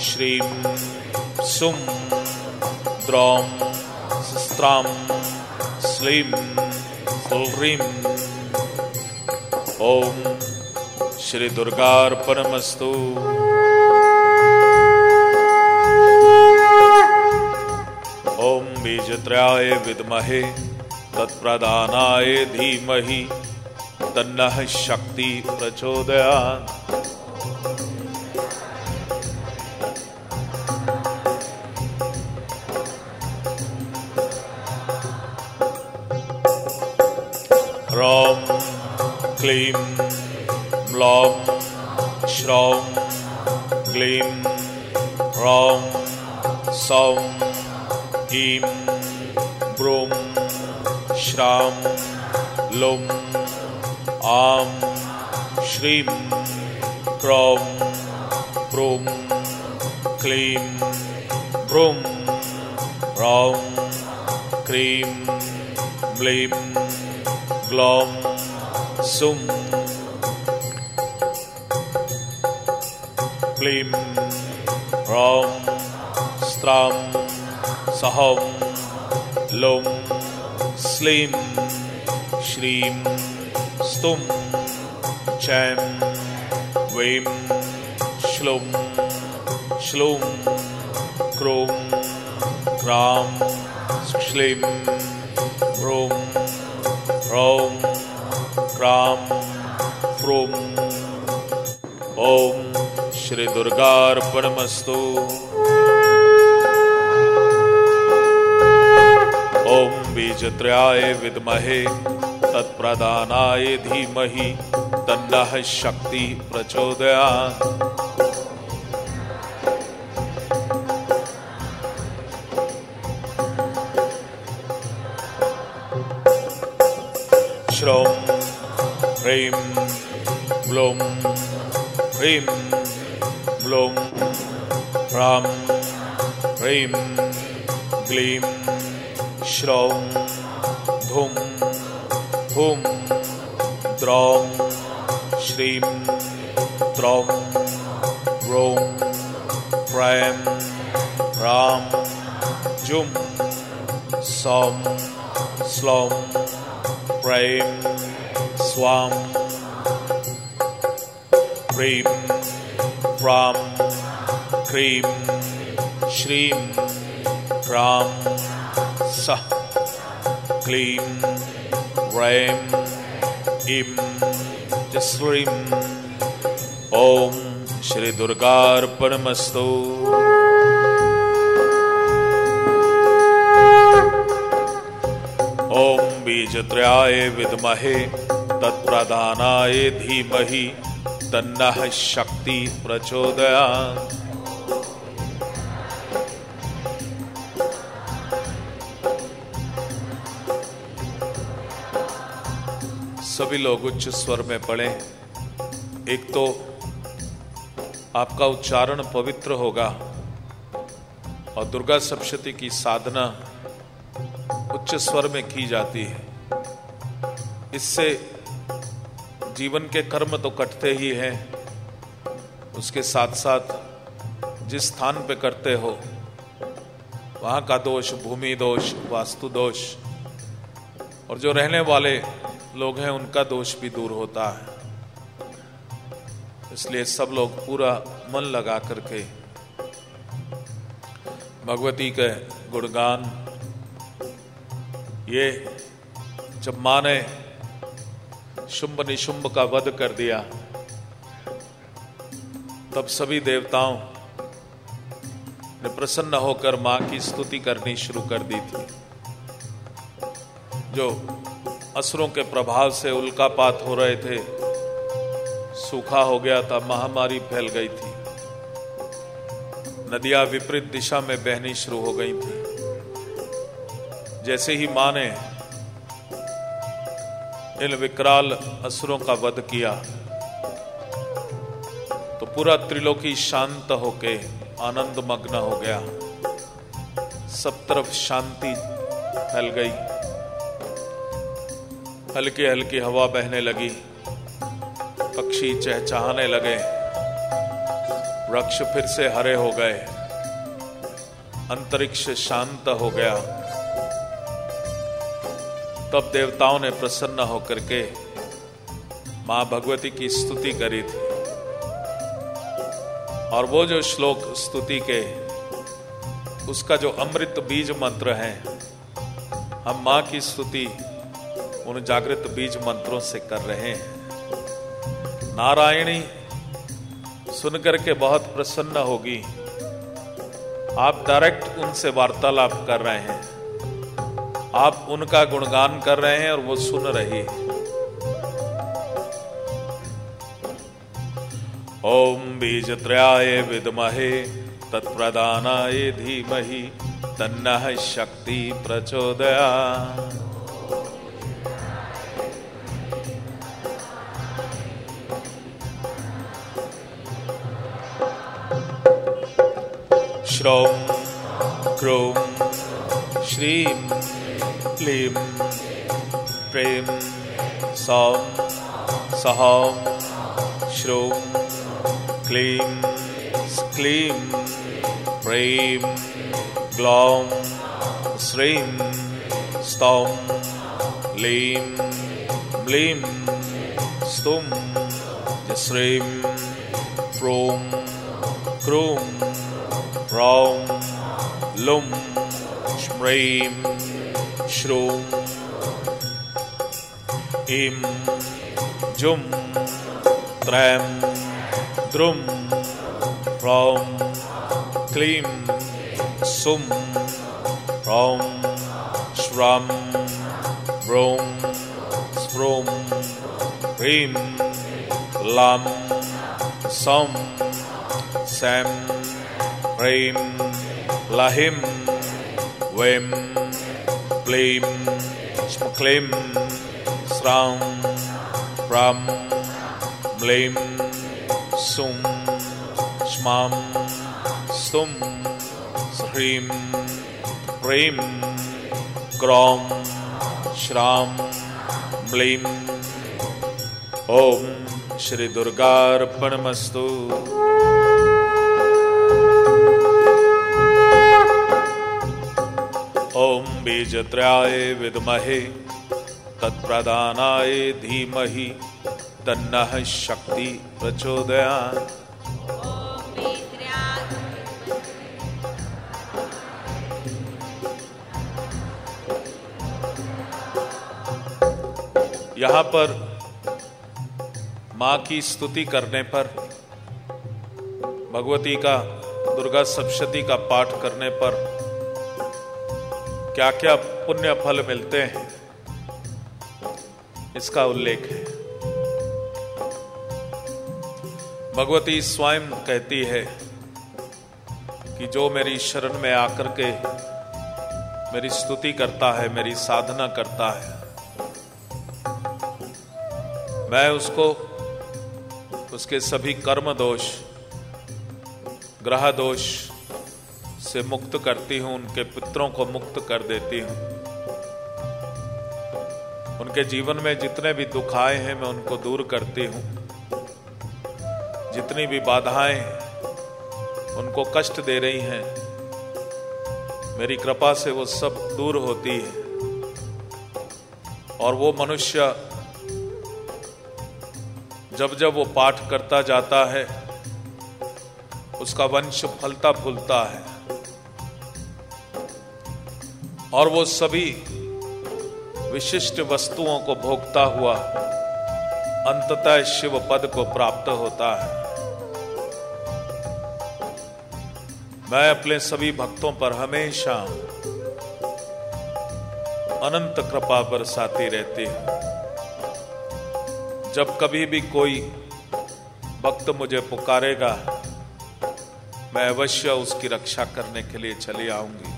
श्रीं सुं द्रौं स्त्रां स्लीं स्लीं ॐ श्री दुर्गार्पणमस्तु। ॐ बीजत्रयाय विद्महे तत्प्रदानाय धीमहि तन्नः शक्ति प्रचोदयात्। ईं ब्रूं श्रां लुं आं श्रीं क्रौं प्रूं क्लीं ब्रूं रौं क्रीं ब्लीं ग्लौं सुं क्लीं रौं स्त्रां सहौं लुं स्लीं श्रीं स्तुं चैं वें श्लुं श्लुं क्रों क्रां श्लीं ह्रूं ह्रौं क्रां फ्रूं ॐ श्री बीजत्रयाय विद्महे, तत्प्रदानाय धीमहि, तन्नः शक्ति प्रचोदयात्। श्रौं, ह्रीं ग्लौं ह्रीं ग्लौं ह्रां ह्रीं, ग्लीं, श्रौं। धुं हुं द्रौं श्रीं द्रौं ह्रौं ह्रैं ह्रां जुं सौं स्लौं ह्रैं स्वां ह्रीं ह्रां क्रीं श्रीं ह्रां सः क्लीं ह्रैं इं च श्रीं ॐ श्री दुर्गार्पणमस्तु ॐ बीजत्रयाय विद्महे तत्प्रधानाय धीमहि तन्नः शक्ति प्रचोदयात् सभी लोग उच्च स्वर में पढ़ें। एक तो आपका उच्चारण पवित्र होगा और दुर्गा सप्तशती की साधना उच्च स्वर में की जाती है। इससे जीवन के कर्म तो कटते ही हैं। उसके साथ साथ जिस स्थान पे करते हो, वहाँ का दोष, भूमि दोष, वास्तु दोष और जो रहने वाले लोग हैं, उनका दोष भी दूर होता है। इसलिए सब लोग पूरा मन लगा करके भगवती के गुणगान, ये जब माँ ने शुंभ निशुंभ का वध कर दिया, तब सभी देवताओं ने प्रसन्न होकर माँ की स्तुति करनी शुरू कर दी थी। जो असुरों के प्रभाव से उल्कापात हो रहे थे। सूखा हो गया था, महामारी फैल गई थी। नदियाँ विपरीत दिशा में बहनी शुरू हो गई थी। जैसे ही माँ ने इन विकराल असुरों का वध किया तो पूरा त्रिलोकी शांत होके आनंद मग्न हो गया। सब तरफ़ शांति फैल गई। हल्की हल्की हवा बहने लगी। पक्षी चहचहाने लगे। वृक्ष फिर से हरे हो गए। अंतरिक्ष शांत हो गया। तब देवताओं ने प्रसन्न होकर के माँ भगवती की स्तुति करी थी। और वो जो श्लोक स्तुति के, उसका जो अमृत बीज मंत्र है, हम माँ की स्तुति उन जागृत बीज मंत्रों से कर रहे हैं। नारायणी, सुनकर के बहुत प्रसन्न होगी। आप डायरेक्ट उनसे वार्तालाप कर रहे हैं। आप उनका गुणगान कर रहे हैं और वो सुन रही है। ओम बीज त्रयाय विदमहे, तत्प्रदानाय धीमहि, तन्नः शक्ति प्रचोदया श्रौं क्रों श्रीं क्लीं प्रेम सौं सौं श्रों क्लीं क्लीं प्रेम ग्लौं श्रीं स्तौम लीम म्लीम स्तुम जश्रीम प्रोम क्रूम Raum, Lum, Shmreim, shroom, Im, Jum, Tram, Drum, Raum, Klim, Sum, Raum, Shram, Brom, Sprom, Rim, Lam, sum, Sam, ह्रीम लहिम वेम प्लीम क्लीम स्राम प्राम म्लीम सुम श्माम स्तुम ह्रीम प्रेम क्रौम श्राम म्लीम ओम श्री बीजत्रयाय विद्महे, तत्प्रदानाय धीमहि, तन्नः शक्ति प्रचोदयात्। यहाँ पर माँ की स्तुति करने पर, भगवती का दुर्गा सप्तशती का पाठ करने पर क्या क्या पुण्य फल मिलते हैं? इसका उल्लेख है। भगवती स्वयं कहती है कि जो मेरी शरण में आकर के मेरी स्तुति करता है, मेरी साधना करता है, मैं उसको, उसके सभी कर्म दोष, ग्रह दोष से मुक्त करती हूँ, उनके पितरों को मुक्त कर देती हूँ। उनके जीवन में जितने भी दुख आए हैं, मैं उनको दूर करती हूँ। जितनी भी बाधाएँ उनको कष्ट दे रही हैं। मेरी कृपा से वो सब दूर होती है। और वो मनुष्य जब जब वो पाठ करता जाता है, उसका वंश फलता फूलता है। और वो सभी विशिष्ट वस्तुओं को भोगता हुआ अंततः शिव पद को प्राप्त होता है। मैं अपने सभी भक्तों पर हमेशा अनंत कृपा बरसाती रहती हूँ। जब कभी भी कोई भक्त मुझे पुकारेगा, मैं अवश्य उसकी रक्षा करने के लिए चली आऊँगी।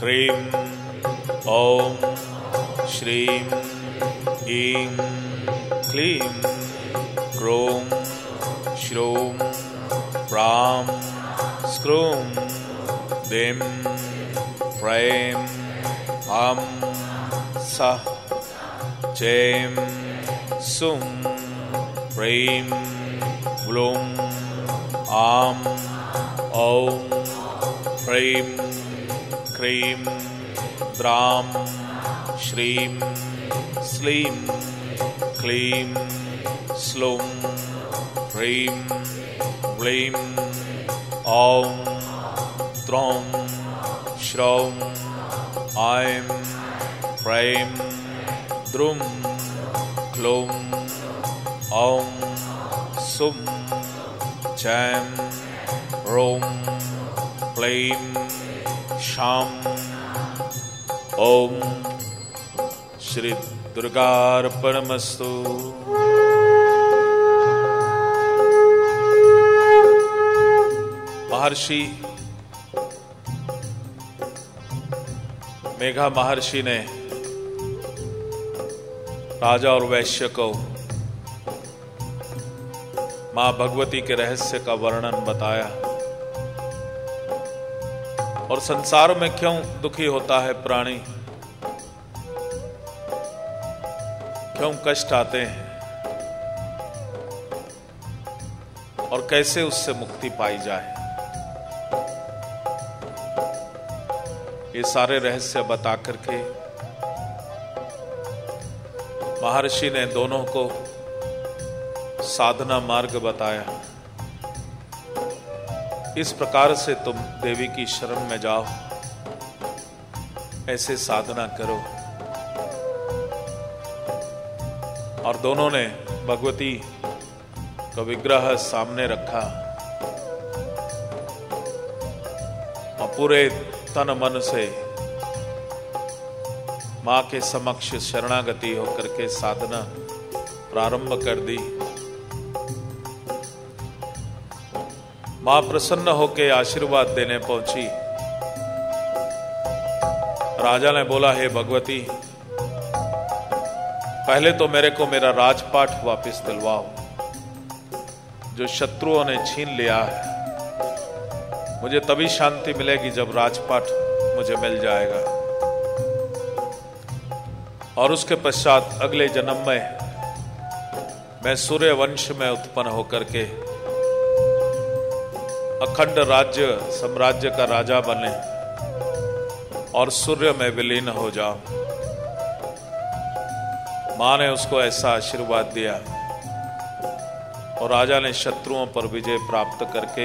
ह्रीं ॐ श्रीं ऐं क्लीं क्रों श्रों प्रां स्क्रूं दें फ्रैं हं सः चें सुं प्रैं ब्लुं आं ॐ ह्रीं क्रीं द्रां श्रीं श्लीं क्लीं श्लुं ह्रीं व्लीं ॐ त्रौं श्रौं ऐं प्रैं द्रुं क्लुं ॐ सुं चैं ॐ क्लीं शाम। ओम श्री दुर्गार्पणमस्तु। महर्षि, मेघा महर्षि ने राजा और वैश्य को माँ भगवती के रहस्य का वर्णन बताया। और संसार में क्यों दुखी होता है प्राणी? क्यों कष्ट आते हैं? और कैसे उससे मुक्ति पाई जाए? ये सारे रहस्य बता करके महर्षि ने दोनों को साधना मार्ग बताया। इस प्रकार से तुम देवी की शरण में जाओ। ऐसे साधना करो। और दोनों ने भगवती का विग्रह सामने रखा। और पूरे तन मन से माँ के समक्ष शरणागति होकर के साधना प्रारंभ कर दी। माँ प्रसन्न होकर आशीर्वाद देने पहुँची। राजा ने बोला, हे भगवती, पहले तो मेरे को मेरा राजपाट वापस दिलवाओ। जो शत्रुओं ने छीन लिया है, मुझे तभी शांति मिलेगी जब राजपाट मुझे मिल जाएगा। और उसके पश्चात अगले जन्म में मैं सूर्य वंश में उत्पन्न होकर के अखंड राज्य, साम्राज्य का राजा बने और सूर्य में विलीन हो जाओ। माँ ने उसको ऐसा आशीर्वाद दिया और राजा ने शत्रुओं पर विजय प्राप्त करके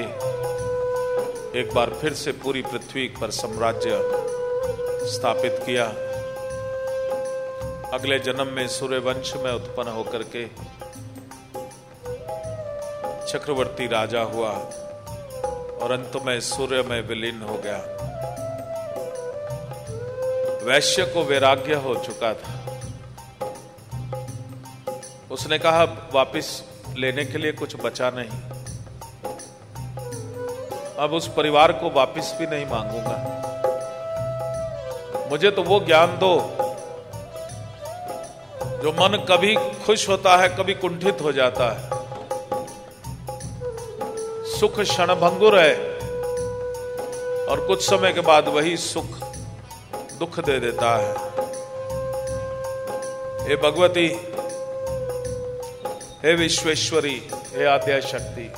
एक बार फिर से पूरी पृथ्वी पर साम्राज्य स्थापित किया। अगले जन्म में सूर्य वंश में उत्पन्न होकर के चक्रवर्ती राजा हुआ। और अंत में सूर्य में विलीन हो गया। वैश्य को वैराग्य हो चुका था। उसने कहा वापिस लेने के लिए कुछ बचा नहीं। अब उस परिवार को वापस भी नहीं मांगूँगा। मुझे तो वो ज्ञान दो, जो मन कभी खुश होता है, कभी कुंठित हो जाता है। सुख क्षण भंगुर है। और कुछ समय के बाद वही सुख दुख दे देता है। हे भगवती, हे विश्वेश्वरी, हे आद्या शक्ति,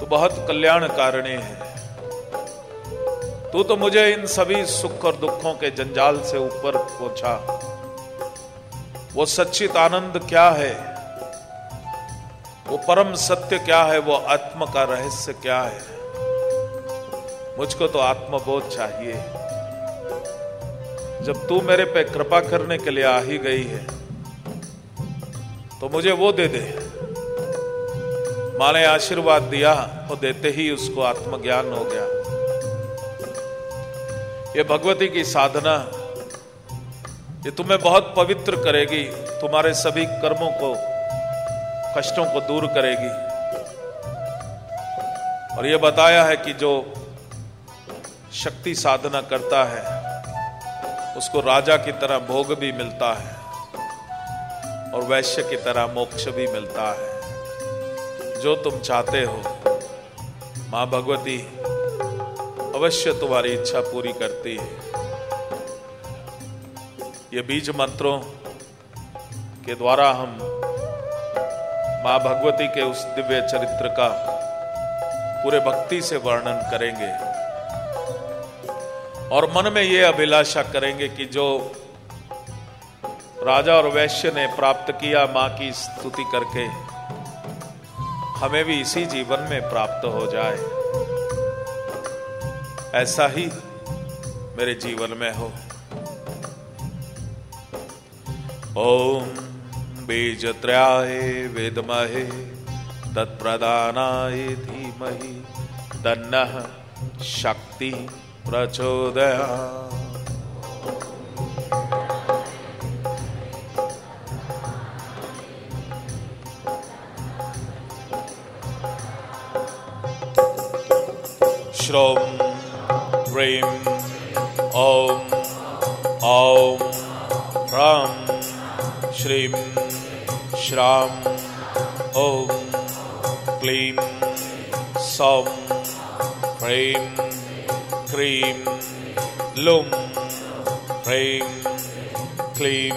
तू बहुत कल्याण कारणे है। तू तो मुझे इन सभी सुख और दुखों के जंजाल से ऊपर पहुँचा वो सच्चित आनंद क्या है? वो परम सत्य क्या है? वो आत्म का रहस्य क्या है? मुझको तो आत्मबोध चाहिए। जब तू मेरे पे कृपा करने के लिए आ ही गई है तो मुझे वो दे दे। माँ ने आशीर्वाद दिया वो देते ही उसको आत्मज्ञान हो गया। ये भगवती की साधना, ये तुम्हें बहुत पवित्र करेगी। तुम्हारे सभी कर्मों को कष्टों को दूर करेगी। और ये बताया है कि जो शक्ति साधना करता है, उसको राजा की तरह भोग भी मिलता है और वैश्य की तरह मोक्ष भी मिलता है। जो तुम चाहते हो, माँ भगवती, अवश्य तुम्हारी इच्छा पूरी करती है। ये बीज मंत्रों के द्वारा हम माँ भगवती के उस दिव्य चरित्र का पूरे भक्ति से वर्णन करेंगे। और मन में ये अभिलाषा करेंगे कि जो राजा और वैश्य ने प्राप्त किया माँ की स्तुति करके, हमें भी इसी जीवन में प्राप्त हो जाए। ऐसा ही मेरे जीवन में हो। ओम बीज त्रयाय वेदमहे तत्प्रदानाय धीमहि तन्न शक्ति प्रचोदया श्रोम ह्रीं ॐ ॐ ह्रां श्रीं श्रां। ॐ क्लीं सौं ह्रीं क्रीं लुं ह्रीं क्लीं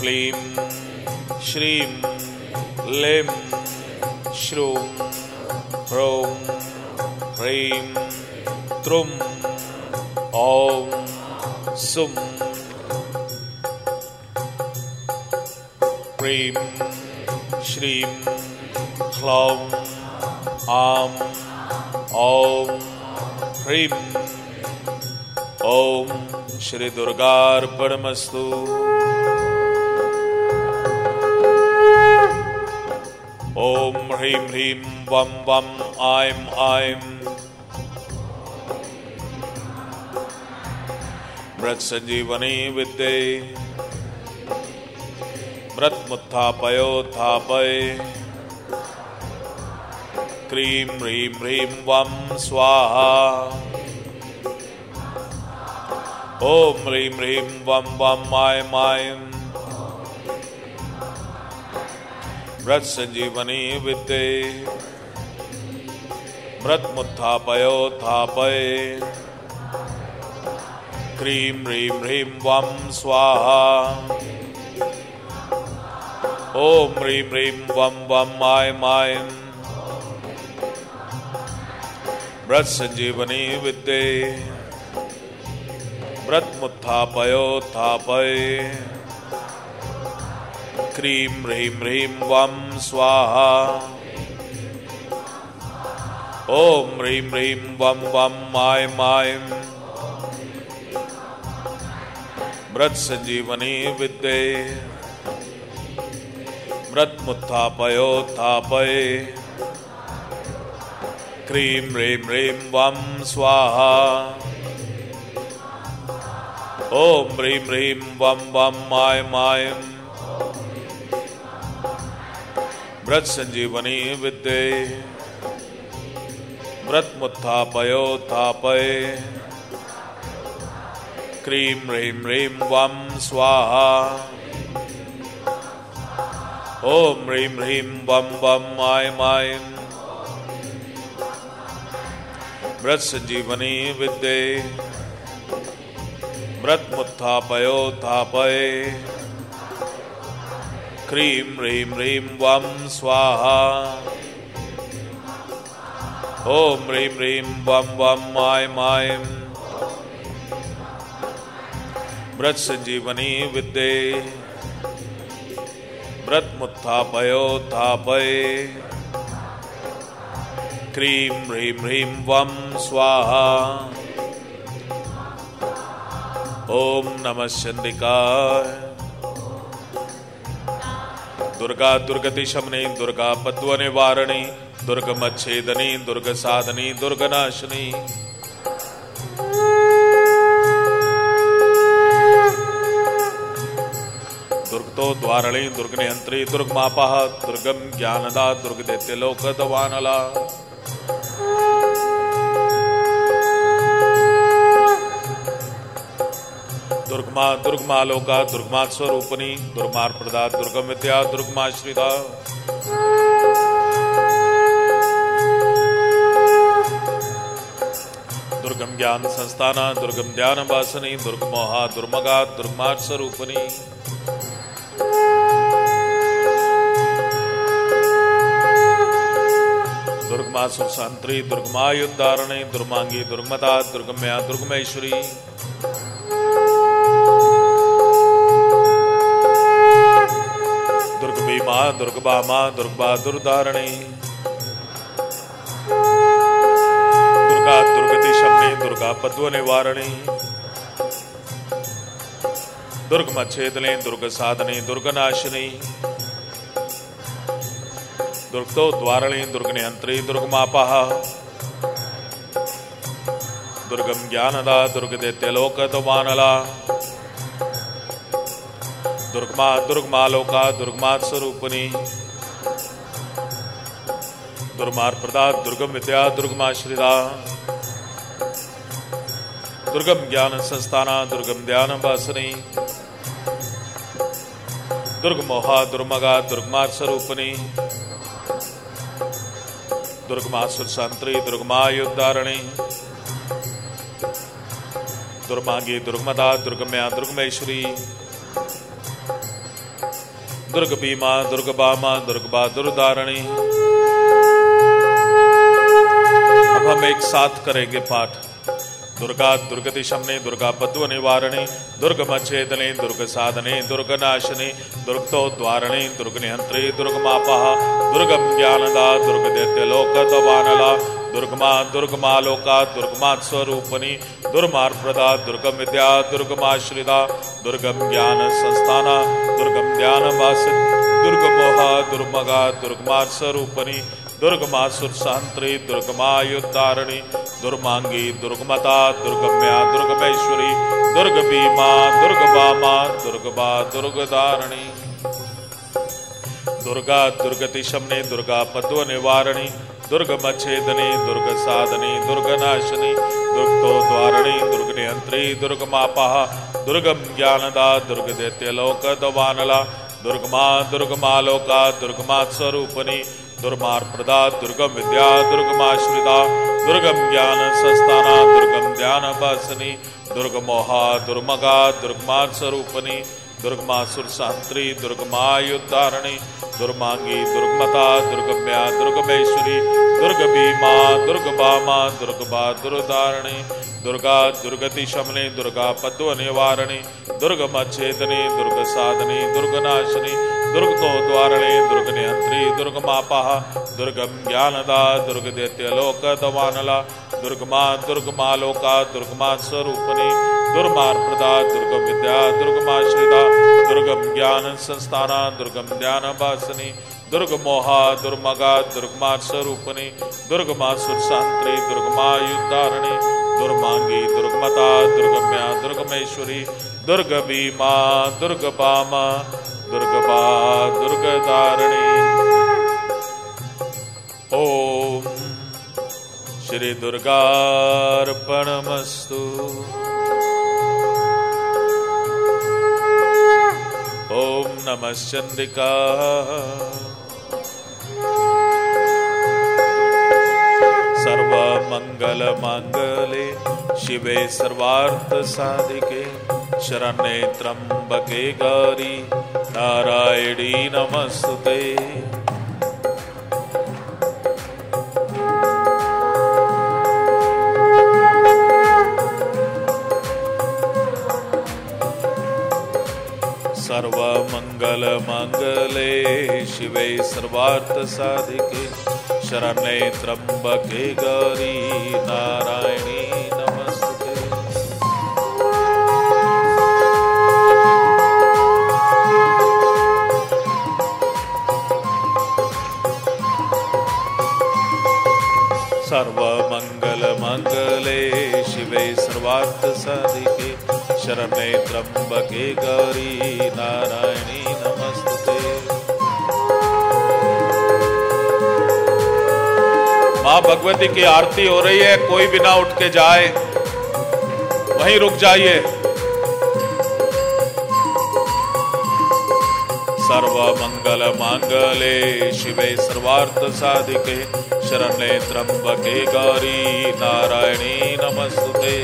क्लीं श्रीं लिं श्रूं ह्रौं ह्रीं त्रुम् ॐ सुं प्रीं श्रीं ह्लौं आं ॐ ह्रीं ॐ श्रीदुर्गार्पणमस्तु ॐ ह्रीं ह्रीं वं वं ऐं ऐं मृत संजीवनी विद्ये मृत्मुत्थापयोत्थापय क्रीं ह्रीं ह्रीं वं स्वाहा। ॐ ह्रीं ह्रीं वं वं ऐं ऐं मृत संजीवनी विद्ये। मृत्मुत्थापयोत्थापय क्रीं ह्रीं ह्रीं वं स्वाहा। ॐ ह्रीं ह्रीं वं वं संजीवनी विद्ये। मृत्मुत्थापयोत्थापय क्रीं ह्रीं ह्रीं वं स्वाहा। ॐ ह्रीं ह्रीं वं वं ऐं मृत संजीवनी विद्ये मृत्मुत्थापयोत्थापय क्रीं ह्रीं ह्रीं वं स्वाहा। ॐ ह्रीं ह्रीं वं वं ऐं ऐं मृत संजीवनी विद्ये। मृत्मुत्थापयोत्थापय क्रीं ह्रीं ह्रीं वं स्वाहा। ॐ ह्रीं ह्रीं वं वं ऐं ऐं मृत संजीवनी विद्ये मृत्मुत्थापयोत्थापय क्रीं ह्रीं ह्रीं वं स्वाहा ॐ ह्रीं ह्रीं वं वं माय ऐं मृत संजीवनी विद्ये मृत्मुत्थापयोत्थापय क्रीं ह्रीं ह्रीं वं स्वाहा। ओम नमः चंडिकाय दुर्गा दुर्गति शमनी दुर्गा पद्व निवारणी दुर्ग मच्छेदनी तो द्वारणी दुर्ग नियंत्री दुर्ग मापा दुर्गम ज्ञानदा दुर्ग दैत्य लोक दवानला दुर्गमा दुर्गमा लोका, दुर्गमा स्वरूपनी दुर्मार प्रदा दुर्गम विद्या दुर्गमा श्रीदा दुर्गम ज्ञान संस्थाना, दुर्गम ध्यान वासनी दुर्गमोहा, दुर्मगा दुर्गमा स्वरूपनी दुर्गमा सुशांत्री दुर्गमा युद्धारणी दुर्मांगी दुर्गमता दुर्गम्या दुर्गमेश्वरी। दुर्ग भीमा दुर्ग बामा दुर्ग बहादुर धारणी दुर्गा दुर्गति शमनी दुर्गा पद्व निवारणी दुर्ग मच्छेदनी दुर्ग साधनी दुर्ग नाशिनी दुर्ग तो द्वारणी दुर्ग नियंत्री दुर्ग मापा दुर्गम ज्ञानदा दुर्ग दैत्य लोक वानला दुर्गमा दुर्गमा लोका दुर्गमा स्वरूपनी दुर्मार प्रदा दुर्गम विद्या दुर्गमा श्रीदा दुर्गम ज्ञान संस्थाना दुर्गम ध्यान वासनी दुर्ग मोहा दुर्मगा दुर्गमा स्वरूपनी दुर्गमा सुरसंत्री दुर्गमा युद्धारणी दुर्मांगी दुर्गमदा दुर्गम्या दुर्गमेश्वरी। दुर्ग बीमा दुर्ग बामा दुर्ग बहादुर धारणी अब हम एक साथ करेंगे पाठ। दुर्गा दुर्गतिशमने दुर्गापद्वनिवारणे दुर्गमच्छेदने दुर्गसाधने दुर्गनाशने दुर्गतोद्वारणे दुर्गनिहन्त्रे दुर्गमापः दुर्गं ज्ञानदा दुर्गदैत्यलोकदवानला दुर्गमा दुर्गमालोका दुर्गमात् दुर्मार्प्रदा दुर्गाभृता दुर्गमिद्या दुर्गमाश्रिता दुर्गं ज्ञानसंस्थाना दुर्गं ज्ञानवासि दुर्गमोहा दुर्मगा दुर्गमात्स्वरूपिणी दुर्गमा स्वरूपणी दुर्गमासुर शांत्री दुर्गमायुद्धारिणी, दुर्मांगी, दुर्गमता, दुर्गम्या, दुर्गमेश्वरी दुर्ग भीमा दुर्गबामा दुर्गबा दुर्गधारणी दुर्गा दुर्गति दुर्गा पद्व निवारणी दुर्गमच्छेदनी दुर्ग साधनी दुर्ग नाशनी दुर्गतो द्वारणी दुर्ग नियंत्री दुर्ग मापा दुर्गम ज्ञानदा दुर्ग दैत्य लोक दवानला दुर्गमा दुर्गमालोका दुर्गमा स्वरूपणी दुर्मार्प्रदा दुर्गम विद्या दुर्गमाश्रिता दुर्गम ज्ञान संस्थाना, दुर्गम ध्यान वासनी दुर्गमोहा, दुर्मगा दुर्गमा स्वरूपनी दुर्गमासुर शांत्री दुर्गमायुद्धारणी, दुर्मांगी, दुर्गमता, दुर्गम्या, दुर्गमेश्वरी दुर्ग भीमा दुर्ग बामा दुर्गबा दुर्धारणी दुर्गा दुर्गति शमने, दुर्गा पद्व निवारणे निवारणी दुर्गमच्छेदनी दुर्ग साधनी दुर्गनाशनी दुर्ग द्वारणे दुर्ग निहंत्री दुर्ग मापा दुर्गम ज्ञानदा, दुर्ग दैत्य लोक दवानला दुर्गमा दुर्गमालोका दुर्गमा स्वरूपणी दुर्मार्प्रदा दुर्ग विद्या दुर्गमाश्रिता दुर्गम ज्ञान संस्थाना दुर्गम ज्ञान वासनी दुर्ग मोहा दुर्मगा दुर्गमा स्वरूपणी दुर्गमा सुरशांत्री दुर्गमा युद्धारणी दुर्मांगी, दुर्गमता, दुर्गम्या, दुर्गमेश्वरी दुर्ग भीमा दुर्ग बामा दुर्गपा दुर्गधारिणी ओम श्री दुर्गार्पणमस्तु। ओम नमः चंद्रिका। सर्वमङ्गलमाङ्गले शिवे सर्वार्थसाधिके शरण्ये त्र्यम्बके गौरी नारायणी नमस्तुते। सर्वमङ्गलमङ्गले शिवे सर्वार्थसाधिके शरण्ये त्र्यम्बके गौरी नारायणी। भगवती की आरती हो रही है, कोई बिना उठ के जाए। वहीं रुक जाइए। सर्व मंगल मांगले शिवे सर्वार्थ साधिके शरणे त्रंबके गौरी, नारायणी नमस्ते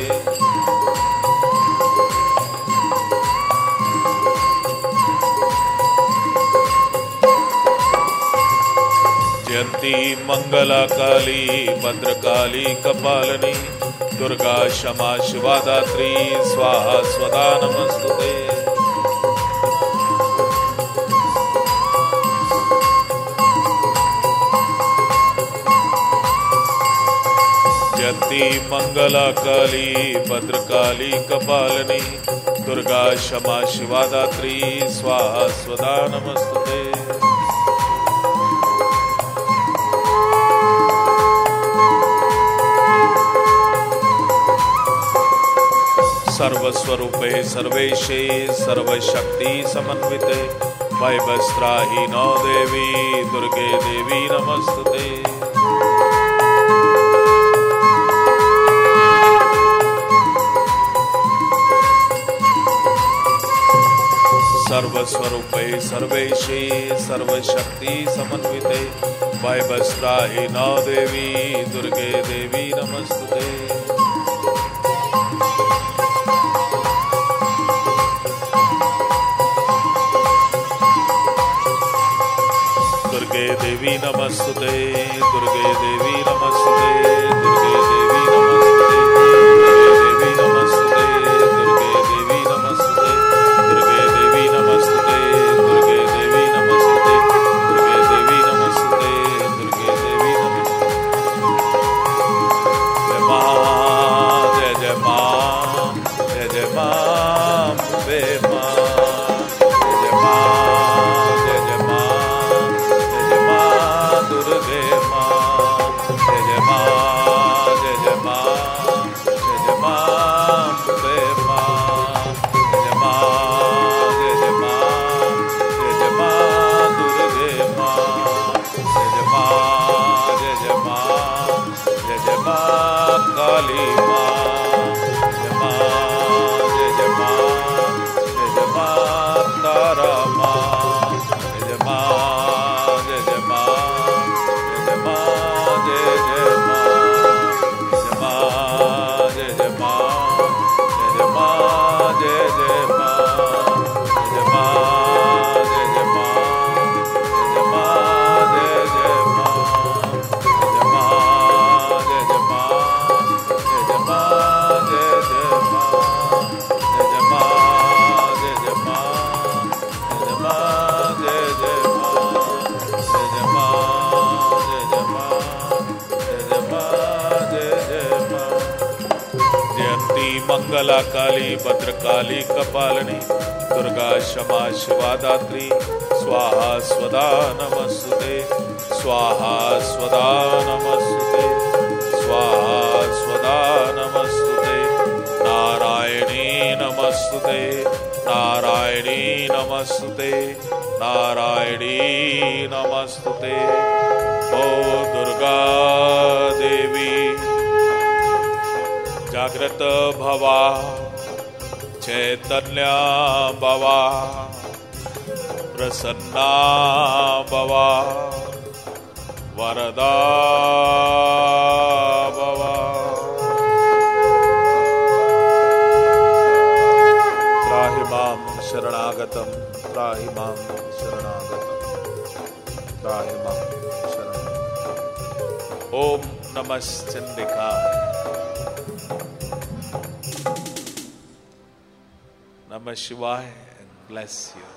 जयंती मंगला काली भद्रकाली कपालनी दुर्गा क्षमा शिवादात्री स्वाहा स्वदा नमस्तुते जयंती मंगला काली भद्रकाली कपालनी दुर्गा क्षमा शिवादात्री स्वाहा स्वदा नमस्ते सर्वस्वरूपे, सर्वेशे, सर्वशक्ति समन्विते। वैवस्त्राही नौ देवी, दुर्गे देवी नमस्ते सर्वस्वरूपे, सर्वेशे, सर्वशक्ति समन्विते। वैवस्त्राहि नौ देवी, दुर्गे देवी नमस्ते देवी नमस्ते दुर्गे देवी नमस्ते काली भद्रकाली कपालिनी दुर्गा क्षमा शिवा दात्री स्वाहा स्वदा नमस्ते स्वाहा स्वदा नमस्ते स्वाहा स्वदा नमस्ते नारायणी नमस्ते नारायणी नमस्ते नारायणी नमस्ते ओ दुर्गा देवी जागृत भवा, चैतन्या भवा, प्रसन्ना भवा, वरदा भवा। त्राहि माँ शरणागतं त्राहि माँ शरणागतं त्राहि माँ शरणं ॐ नमश्चण्डिकाय Shivaya and bless you.